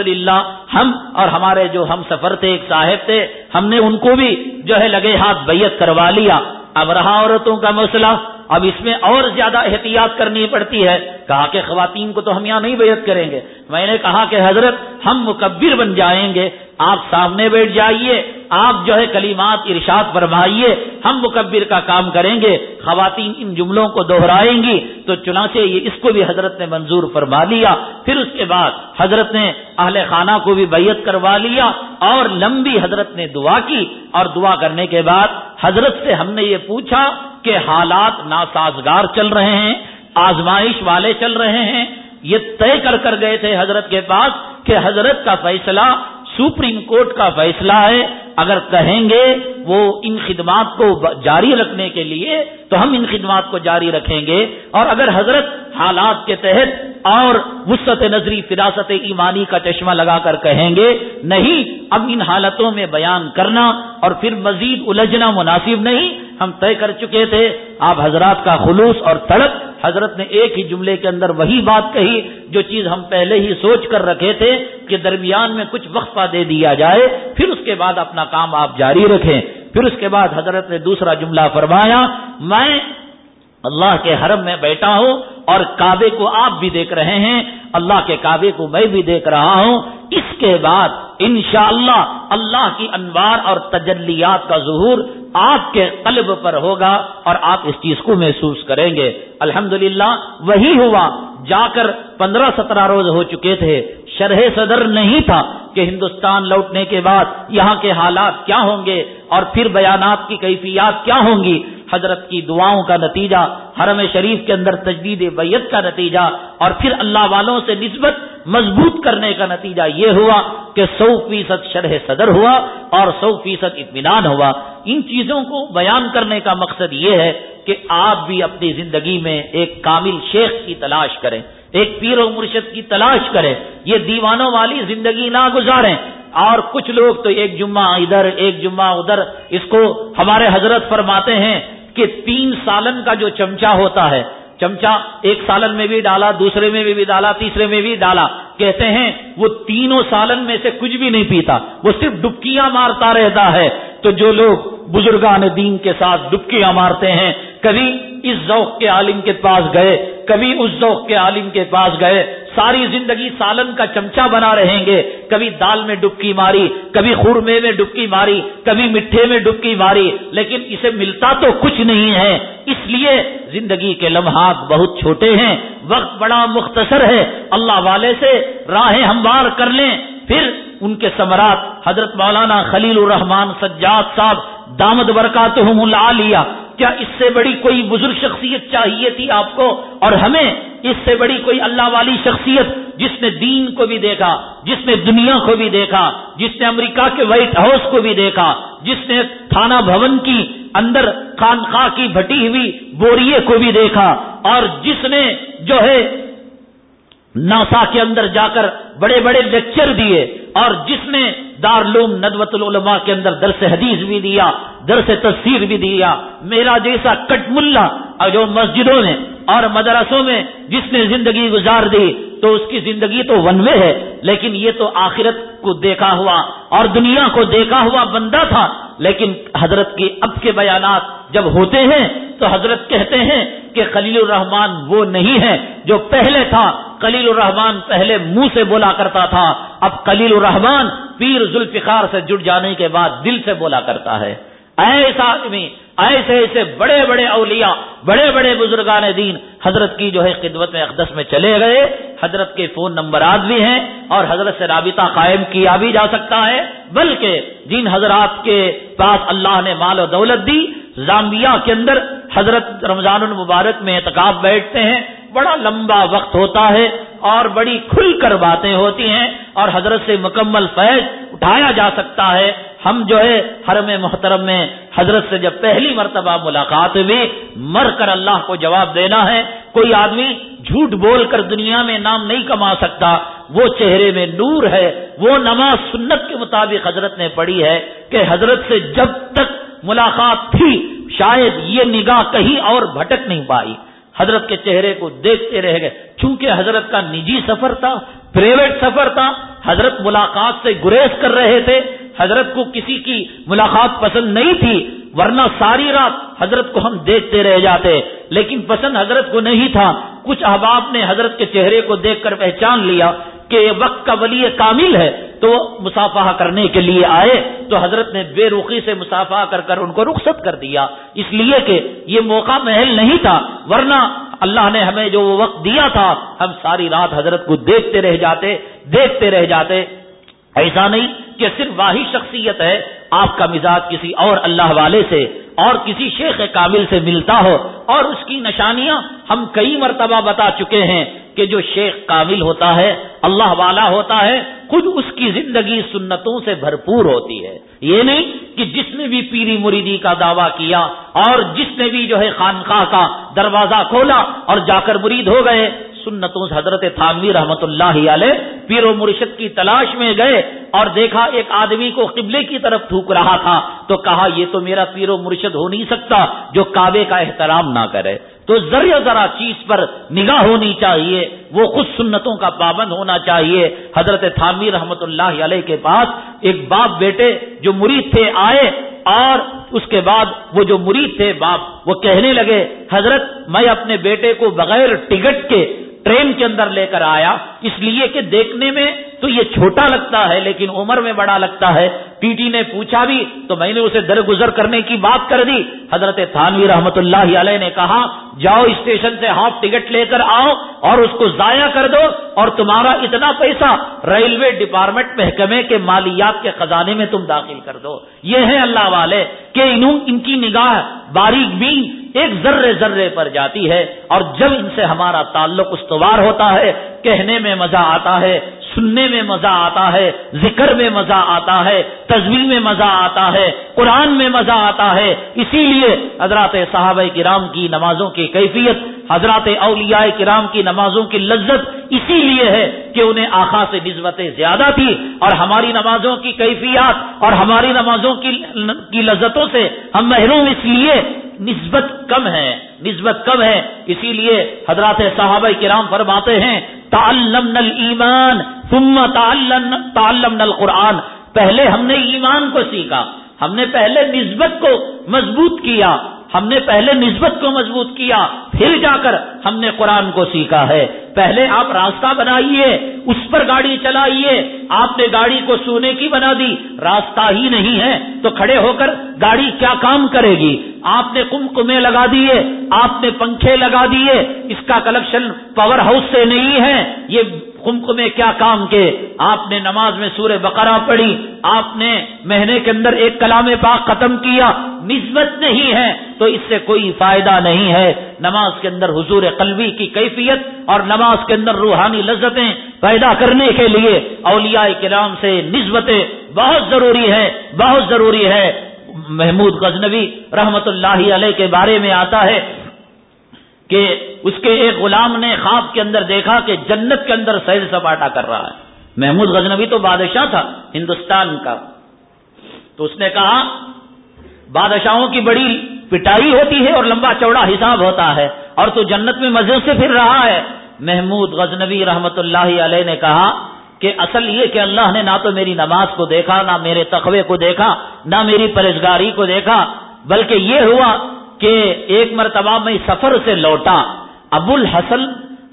ہم اور ہمارے جو ہم سفر تھے، ایک صاحب تھے، ہم نے ان کو بھی جو ہے لگے ہاتھ بیت کروا لیا۔ اب رہا عورتوں کا مسئلہ۔ اب اس میں اور زیادہ احتیاط کرنی پڑتی ہے۔ کہا کہ خواتین کو تو ہم یہاں نہیں بیعت کریں گے۔ میں نے کہا کہ حضرت، ہم مکبر بن جائیں گے۔ آپ سامنے بیٹھ جائیے۔ آپ جو ہے کلیمات ارشاد فرمائیے۔ ہم مکبر کا کام کریں گے۔ خواتین ان جملوں کو دوہرائیں گی۔ تو چنانچہ یہ اس کو بھی حضرت نے منظور فرما لیا۔ پھر اس کے بعد حضرت نے اہل خانہ کو بھی بیعت کروا لیا اور لمبی حضرت نے دعا کی۔ اور دعا کرنے کے بعد حضرت سے ہم نے یہ پوچھا کے حالات ناسازگار چل رہے ہیں، آزمائش والے چل رہے ہیں۔ یہ طے کر کر گئے تھے حضرت کے پاس کہ حضرت کا فیصلہ سپریم کورٹ کا فیصلہ ہے۔ اگر کہیں گے وہ ان خدمات کو جاری رکھنے کے لیے تو ہم ان خدمات کو جاری رکھیں گے۔ اور اگر حضرت حالات کے تحت اور وسط نظری، فراست ایمانی کا چشمہ لگا کر کہیں گے، نہیں، اب ان حالتوں میں بیان کرنا اور پھر مزید الجھنا، مناسب نہیں۔ ہم طے کر چکے تھے، آپ حضرات کا خلوص اور تڑپ۔ حضرت نے ایک ہی جملے کے اندر وہی بات کہی جو چیز ہم پہلے ہی سوچ کر رکھے تھے کہ درمیان میں کچھ وقفہ دے دیا جائے، پھر اس کے بعد اپنا کام آپ جاری رکھیں۔ پھر اس کے بعد حضرت نے دوسرا جملہ فرمایا، میں اللہ کے حرم میں بیٹھا ہوں اور کعبے کو آپ بھی دیکھ رہے ہیں، اللہ کے کعبے کو میں بھی دیکھ رہا ہوں۔ اس کے بعد انشاءاللہ اللہ اللہ کی انوار اور تجلیات کا ظہور آپ کے قلب پر ہوگا اور آپ اس چیز کو محسوس کریں گے۔ الحمد وہی ہوا۔ جا کر پندرہ سترہ روز ہو چکے تھے۔ شرح صدر نہیں تھا کہ ہندوستان لوٹنے کے بعد یہاں کے حالات کیا ہوں گے اور پھر بیانات کی کیفیات کیا ہوں گی۔ حضرت کی دعاؤں کا نتیجہ، حرم شریف کے اندر تجدید بیت کا نتیجہ اور پھر اللہ والوں سے نسبت مضبوط کرنے کا نتیجہ یہ ہوا کہ سو فیصد شرح صدر ہوا اور سو فیصد اطمینان ہوا۔ ان چیزوں کو بیان کرنے کا مقصد یہ ہے کہ آپ بھی اپنی زندگی میں ایک کامل شیخ کی تلاش کریں، ایک پیر و مرشد کی تلاش کریں، یہ دیوانوں والی زندگی نہ گزاریں۔ اور کچھ لوگ تو ایک جمعہ ادھر، ایک جمعہ ادھر، اس کو ہمارے حضرت فرماتے ہیں کہ تین سالن کا جو چمچا ہوتا ہے، چمچا ایک سالن میں بھی ڈالا، دوسرے میں بھی ڈالا، تیسرے میں بھی ڈالا، کہتے ہیں وہ تینوں سالن میں سے کچھ بھی نہیں پیتا، وہ صرف ڈبکیاں مارتا رہتا ہے۔ تو جو لوگ بزرگان دین کے ساتھ ڈبکیاں مارتے ہیں۔ کبھی اس ذوق کے عالم کے پاس گئے، کبھی اس ذوق کے عالم کے پاس گئے۔ ساری زندگی سالن کا چمچا بنا رہیں گے۔ کبھی دال میں ڈبکی ماری، کبھی خورمے میں ڈبکی ماری، کبھی مٹھے میں ڈبکی ماری، لیکن اسے ملتا تو کچھ نہیں ہے۔ اس لیے زندگی کے لمحات بہت چھوٹے ہیں۔ وقت بڑا مختصر ہے۔ اللہ والے سے راہیں ہموار کر لیں۔ پھر ان کے سمراٹ حضرت مولانا خلیل الرحمان سجاد صاحب دامد برکات لیا کیا اس سے بڑی کوئی بزرگ شخصیت چاہیے تھی آپ کو؟ اور ہمیں اس سے بڑی کوئی اللہ والی شخصیت جس نے دین کو بھی دیکھا، جس نے دنیا کو بھی دیکھا، جس نے امریکہ کے وائٹ ہاؤس کو بھی دیکھا، جس نے تھانہ بھون کی، اندر خانخواہ کی بھٹی ہوئی بوریے کو بھی دیکھا۔ اور جس نے جو ہے ناسا کے اندر جا کر بڑے بڑے لیکچر دیے اور جس نے دارالعلوم ندوت العلماء کے اندر درس حدیث بھی دیا درس تفسیر بھی دیا میرا جیسا کٹ ملا اور جو مسجدوں میں اور مدرسوں میں جس نے زندگی گزار دی، تو اس کی زندگی تو ون وے ہے، لیکن یہ تو آخرت کو دیکھا ہوا اور دنیا کو دیکھا ہوا بندہ تھا۔ لیکن حضرت کی اب کے بیانات جب ہوتے ہیں، تو حضرت کہتے ہیں کہ خلیل الرحمان وہ نہیں ہے جو پہلے تھا۔ خلیل الرحمان پہلے منہ سے بولا کرتا تھا۔ اب خلیل الرحمان پیر ذوالفقار سے جڑ جانے کے بعد دل سے بولا کرتا ہے۔ ایسا آدمی، ایسے ایسے بڑے بڑے اولیاء، بڑے بڑے بزرگان دین حضرت کی جو ہے خدمت میں، اقدس میں چلے گئے۔ حضرت کے فون نمبرات بھی ہیں اور حضرت سے رابطہ قائم کیا بھی جا سکتا ہے۔ بلکہ جن حضرات کے پاس اللہ نے مال و دولت دی، زامبیا کے اندر حضرت رمضان المبارک میں اعتکاب بیٹھتے ہیں۔ بڑا لمبا وقت ہوتا ہے اور بڑی کھل کر باتیں ہوتی ہیں اور حضرت سے مکمل فیض اٹھایا جا سکتا ہے۔ ہم جو ہے حرم محترم میں حضرت سے جب پہلی مرتبہ ملاقات ہوئی، مر کر اللہ کو جواب دینا ہے۔ کوئی آدمی جھوٹ بول کر دنیا میں نام نہیں کما سکتا۔ وہ چہرے میں نور ہے۔ وہ نماز سنت کے مطابق حضرت نے پڑھی ہے کہ حضرت سے جب تک ملاقات تھی، شاید یہ نگاہ کہیں اور بھٹک نہیں پائی۔ حضرت کے چہرے کو دیکھتے رہ گئے۔ چونکہ حضرت کا نجی سفر تھا پرائیویٹ سفر تھا حضرت ملاقات سے گریز کر رہے تھے، حضرت کو کسی کی ملاقات پسند نہیں تھی، ورنہ ساری رات حضرت کو ہم دیکھتے رہ جاتے۔ لیکن پسند حضرت کو نہیں تھا۔ کچھ احباب نے حضرت کے چہرے کو دیکھ کر پہچان لیا کہ یہ وقت کا ولی کامل ہے۔ تو وہ مسافہ کرنے کے لیے آئے۔ تو حضرت نے بے رخی سے مسافہ کر کر ان کو رخصت کر دیا۔ اس لیے کہ یہ موقع محل نہیں تھا۔ ورنہ اللہ نے ہمیں جو وہ وقت دیا تھا، ہم ساری رات حضرت کو دیکھتے رہ جاتے۔ دیکھتے رہ جاتے ایسا نہیں کہ صرف واحد شخصیت ہے، آپ کا مزاج کسی اور اللہ والے سے اور کسی شیخ کامل سے ملتا ہو۔ اور اس کی نشانیاں ہم کئی مرتبہ بتا چکے ہیں کہ جو شیخ کامل ہوتا ہے، اللہ والا ہوتا ہے، خود اس کی زندگی سنتوں سے بھرپور ہوتی ہے۔ یہ نہیں کہ جس نے بھی پیری مریدی کا دعویٰ کیا اور جس نے بھی جو ہے خانقاہ کا دروازہ کھولا اور جا کر مرید ہو گئے سنتوں سے حضرت تھانوی رحمت اللہ علیہ پیر و مرشد کی تلاش میں گئے اور دیکھا ایک آدمی کو قبلے کی طرف تھوک رہا تھا تو کہا، یہ تو میرا پیر و مرشد ہو نہیں سکتا جو کعبے کا احترام نہ کرے۔ تو ذرا ذرا چیز پر نگاہ ہونی چاہیے، وہ خود سنتوں کا پابند ہونا چاہیے۔ حضرت تھانوی رحمت اللہ علیہ کے پاس ایک باپ بیٹے جو مرید تھے آئے اور اس کے بعد وہ جو مرید تھے باپ، وہ کہنے لگے، حضرت، میں اپنے بیٹے کو بغیر ٹکٹ کے ٹرین کے اندر لے کر آیا۔ اس لیے کہ دیکھنے میں تو یہ چھوٹا لگتا ہے، لیکن عمر میں بڑا لگتا ہے۔ ٹی ٹی نے پوچھا بھی، تو میں نے اسے درگزر کرنے کی بات کر دی۔ حضرت تھانوی رحمت اللہ علیہ نے کہا، جاؤ اسٹیشن سے ہاف ٹکٹ لے کر آؤ اور اس کو ضائع کر دو اور تمہارا اتنا پیسہ ریلوے ڈپارٹمنٹ محکمے کے مالیات کے خزانے میں تم داخل کر دو۔ یہ ہے اللہ والے کہ انہوں، ان کی نگاہ باریک بھی ایک ذرے ذرے پر جاتی ہے اور جب ان سے ہمارا تعلق استوار ہوتا ہے، کہنے میں مزہ آتا ہے سننے میں مزہ آتا ہے، ذکر میں مزہ آتا ہے تصویر میں مزہ آتا ہے، قرآن میں مزہ آتا ہے۔ اسی لیے حضرات صحابہ کرام کی نمازوں کی کیفیت، حضرات اولیاء کرام کی نمازوں کی لذت اسی لیے ہے کہ انہیں آخا سے نسبتیں زیادہ تھی۔ اور ہماری نمازوں کی کیفیات اور ہماری نمازوں کی لذتوں سے ہم محروم، اس لیے نسبت کم ہے، نسبت کم ہے۔ اسی لیے حضرات صحابہ کرام فرماتے ہیں تعلم نل ایمان ثم تعلم نل قرآن پہلے ہم نے ایمان کو سیکھا، ہم نے پہلے نسبت کو مضبوط کیا، ہم نے پہلے نسبت کو مضبوط کیا، پھر جا کر ہم نے قرآن کو سیکھا ہے۔ پہلے آپ راستہ بنائیے، اس پر گاڑی چلائیے، آپ نے گاڑی کو سونے کی بنا دی، راستہ ہی نہیں ہے، تو کھڑے ہو کر گاڑی کیا کام کرے گی؟ آپ نے کم کمے لگا دیے، آپ نے پنکھے لگا دیے، اس کا کلیکشن پاور ہاؤس سے نہیں ہے، یہ کم میں کیا کام کے؟ آپ نے نماز میں سورہ بقرہ پڑھی، آپ نے مہینے کے اندر ایک کلام پاک ختم کیا، نسبت نہیں ہے، تو اس سے کوئی فائدہ نہیں ہے۔ نماز کے اندر حضور قلبی کی کیفیت اور نماز کے اندر روحانی لذتیں پیدا کرنے کے لیے اولیاء کرام سے نسبتیں بہت ضروری ہے بہت ضروری ہے محمود غزنوی رحمت اللہ علیہ کے بارے میں آتا ہے کہ اس کے ایک غلام نے خواب کے اندر دیکھا کہ جنت کے اندر سیر سپاٹا کر رہا ہے۔ محمود غزنوی تو بادشاہ تھا، ہندوستان کا۔ تو اس نے کہا، بادشاہوں کی بڑی پٹائی ہوتی ہے اور لمبا چوڑا حساب ہوتا ہے، اور تو جنت میں مزے سے پھر رہا ہے۔ محمود غزنوی رحمت اللہ علیہ نے کہا کہ اصل یہ کہ اللہ نے نہ تو میری نماز کو دیکھا، نہ میرے تخوے کو دیکھا، نہ میری پرہزگاری کو دیکھا، بلکہ یہ ہوا کہ ایک مرتبہ میں سفر سے لوٹا۔ ابو الحسن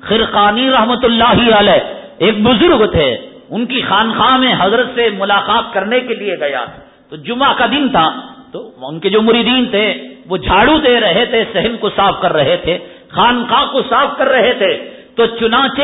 خرقانی رحمت اللہ علیہ ایک بزرگ تھے۔ ان کی خانخواہ میں حضرت سے ملاقات کرنے کے لیے گیا۔ تو جمعہ کا دن تھا۔ تو ان کے جو مریدین تھے، وہ جھاڑو دے رہے تھے، سہن کو صاف کر رہے تھے، خانخواہ کو صاف کر رہے تھے۔ تو چنانچہ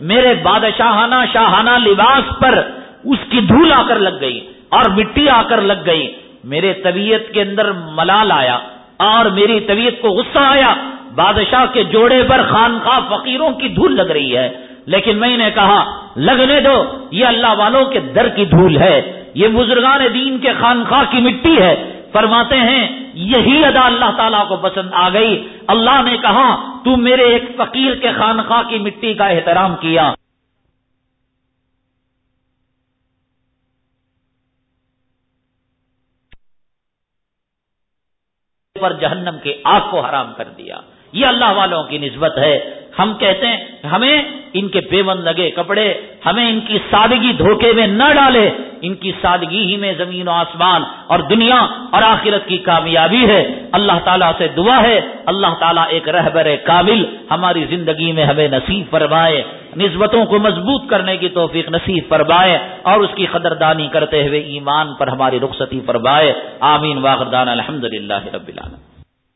میرے بادشاہانہ شاہانہ لباس پر اس کی دھول آ کر لگ گئی اور مٹی آ کر لگ گئی۔ میرے طبیعت کے اندر ملال آیا۔ اور میری طبیعت کو غصہ آیا۔ بادشاہ کے جوڑے پر خانخواہ فقیروں کی دھول لگ رہی ہے۔ لیکن میں نے کہا، لگنے دو، یہ اللہ والوں کے در کی دھول ہے۔ یہ بزرگان دین کے خانخواہ کی مٹی ہے۔ فرماتے ہیں، یہی ادا اللہ تعالیٰ کو پسند آ گئی۔ اللہ نے کہا، تو میرے ایک فقیر کے خانخواہ کی مٹی کا احترام کیا۔ پر جہنم کے آگ کو حرام کر دیا۔ یہ اللہ والوں کی نسبت ہے۔ ہم کہتے ہیں ہمیں ان کے پیون لگے کپڑے، ہمیں ان کی سادگی دھوکے میں نہ ڈالے، ان کی سادگی ہی میں زمین و آسمان اور دنیا اور آخرت کی کامیابی ہے۔ اللہ تعالیٰ سے دعا ہے، اللہ تعالیٰ ایک رہبر کامل ہماری زندگی میں ہمیں نصیب فرمائے، نسبتوں کو مضبوط کرنے کی توفیق نصیب فرمائے اور اس کی قدردانی کرتے ہوئے ایمان پر ہماری رخصتی فرمائے۔ آمین۔ واغردان الحمد للہ رب العالمین۔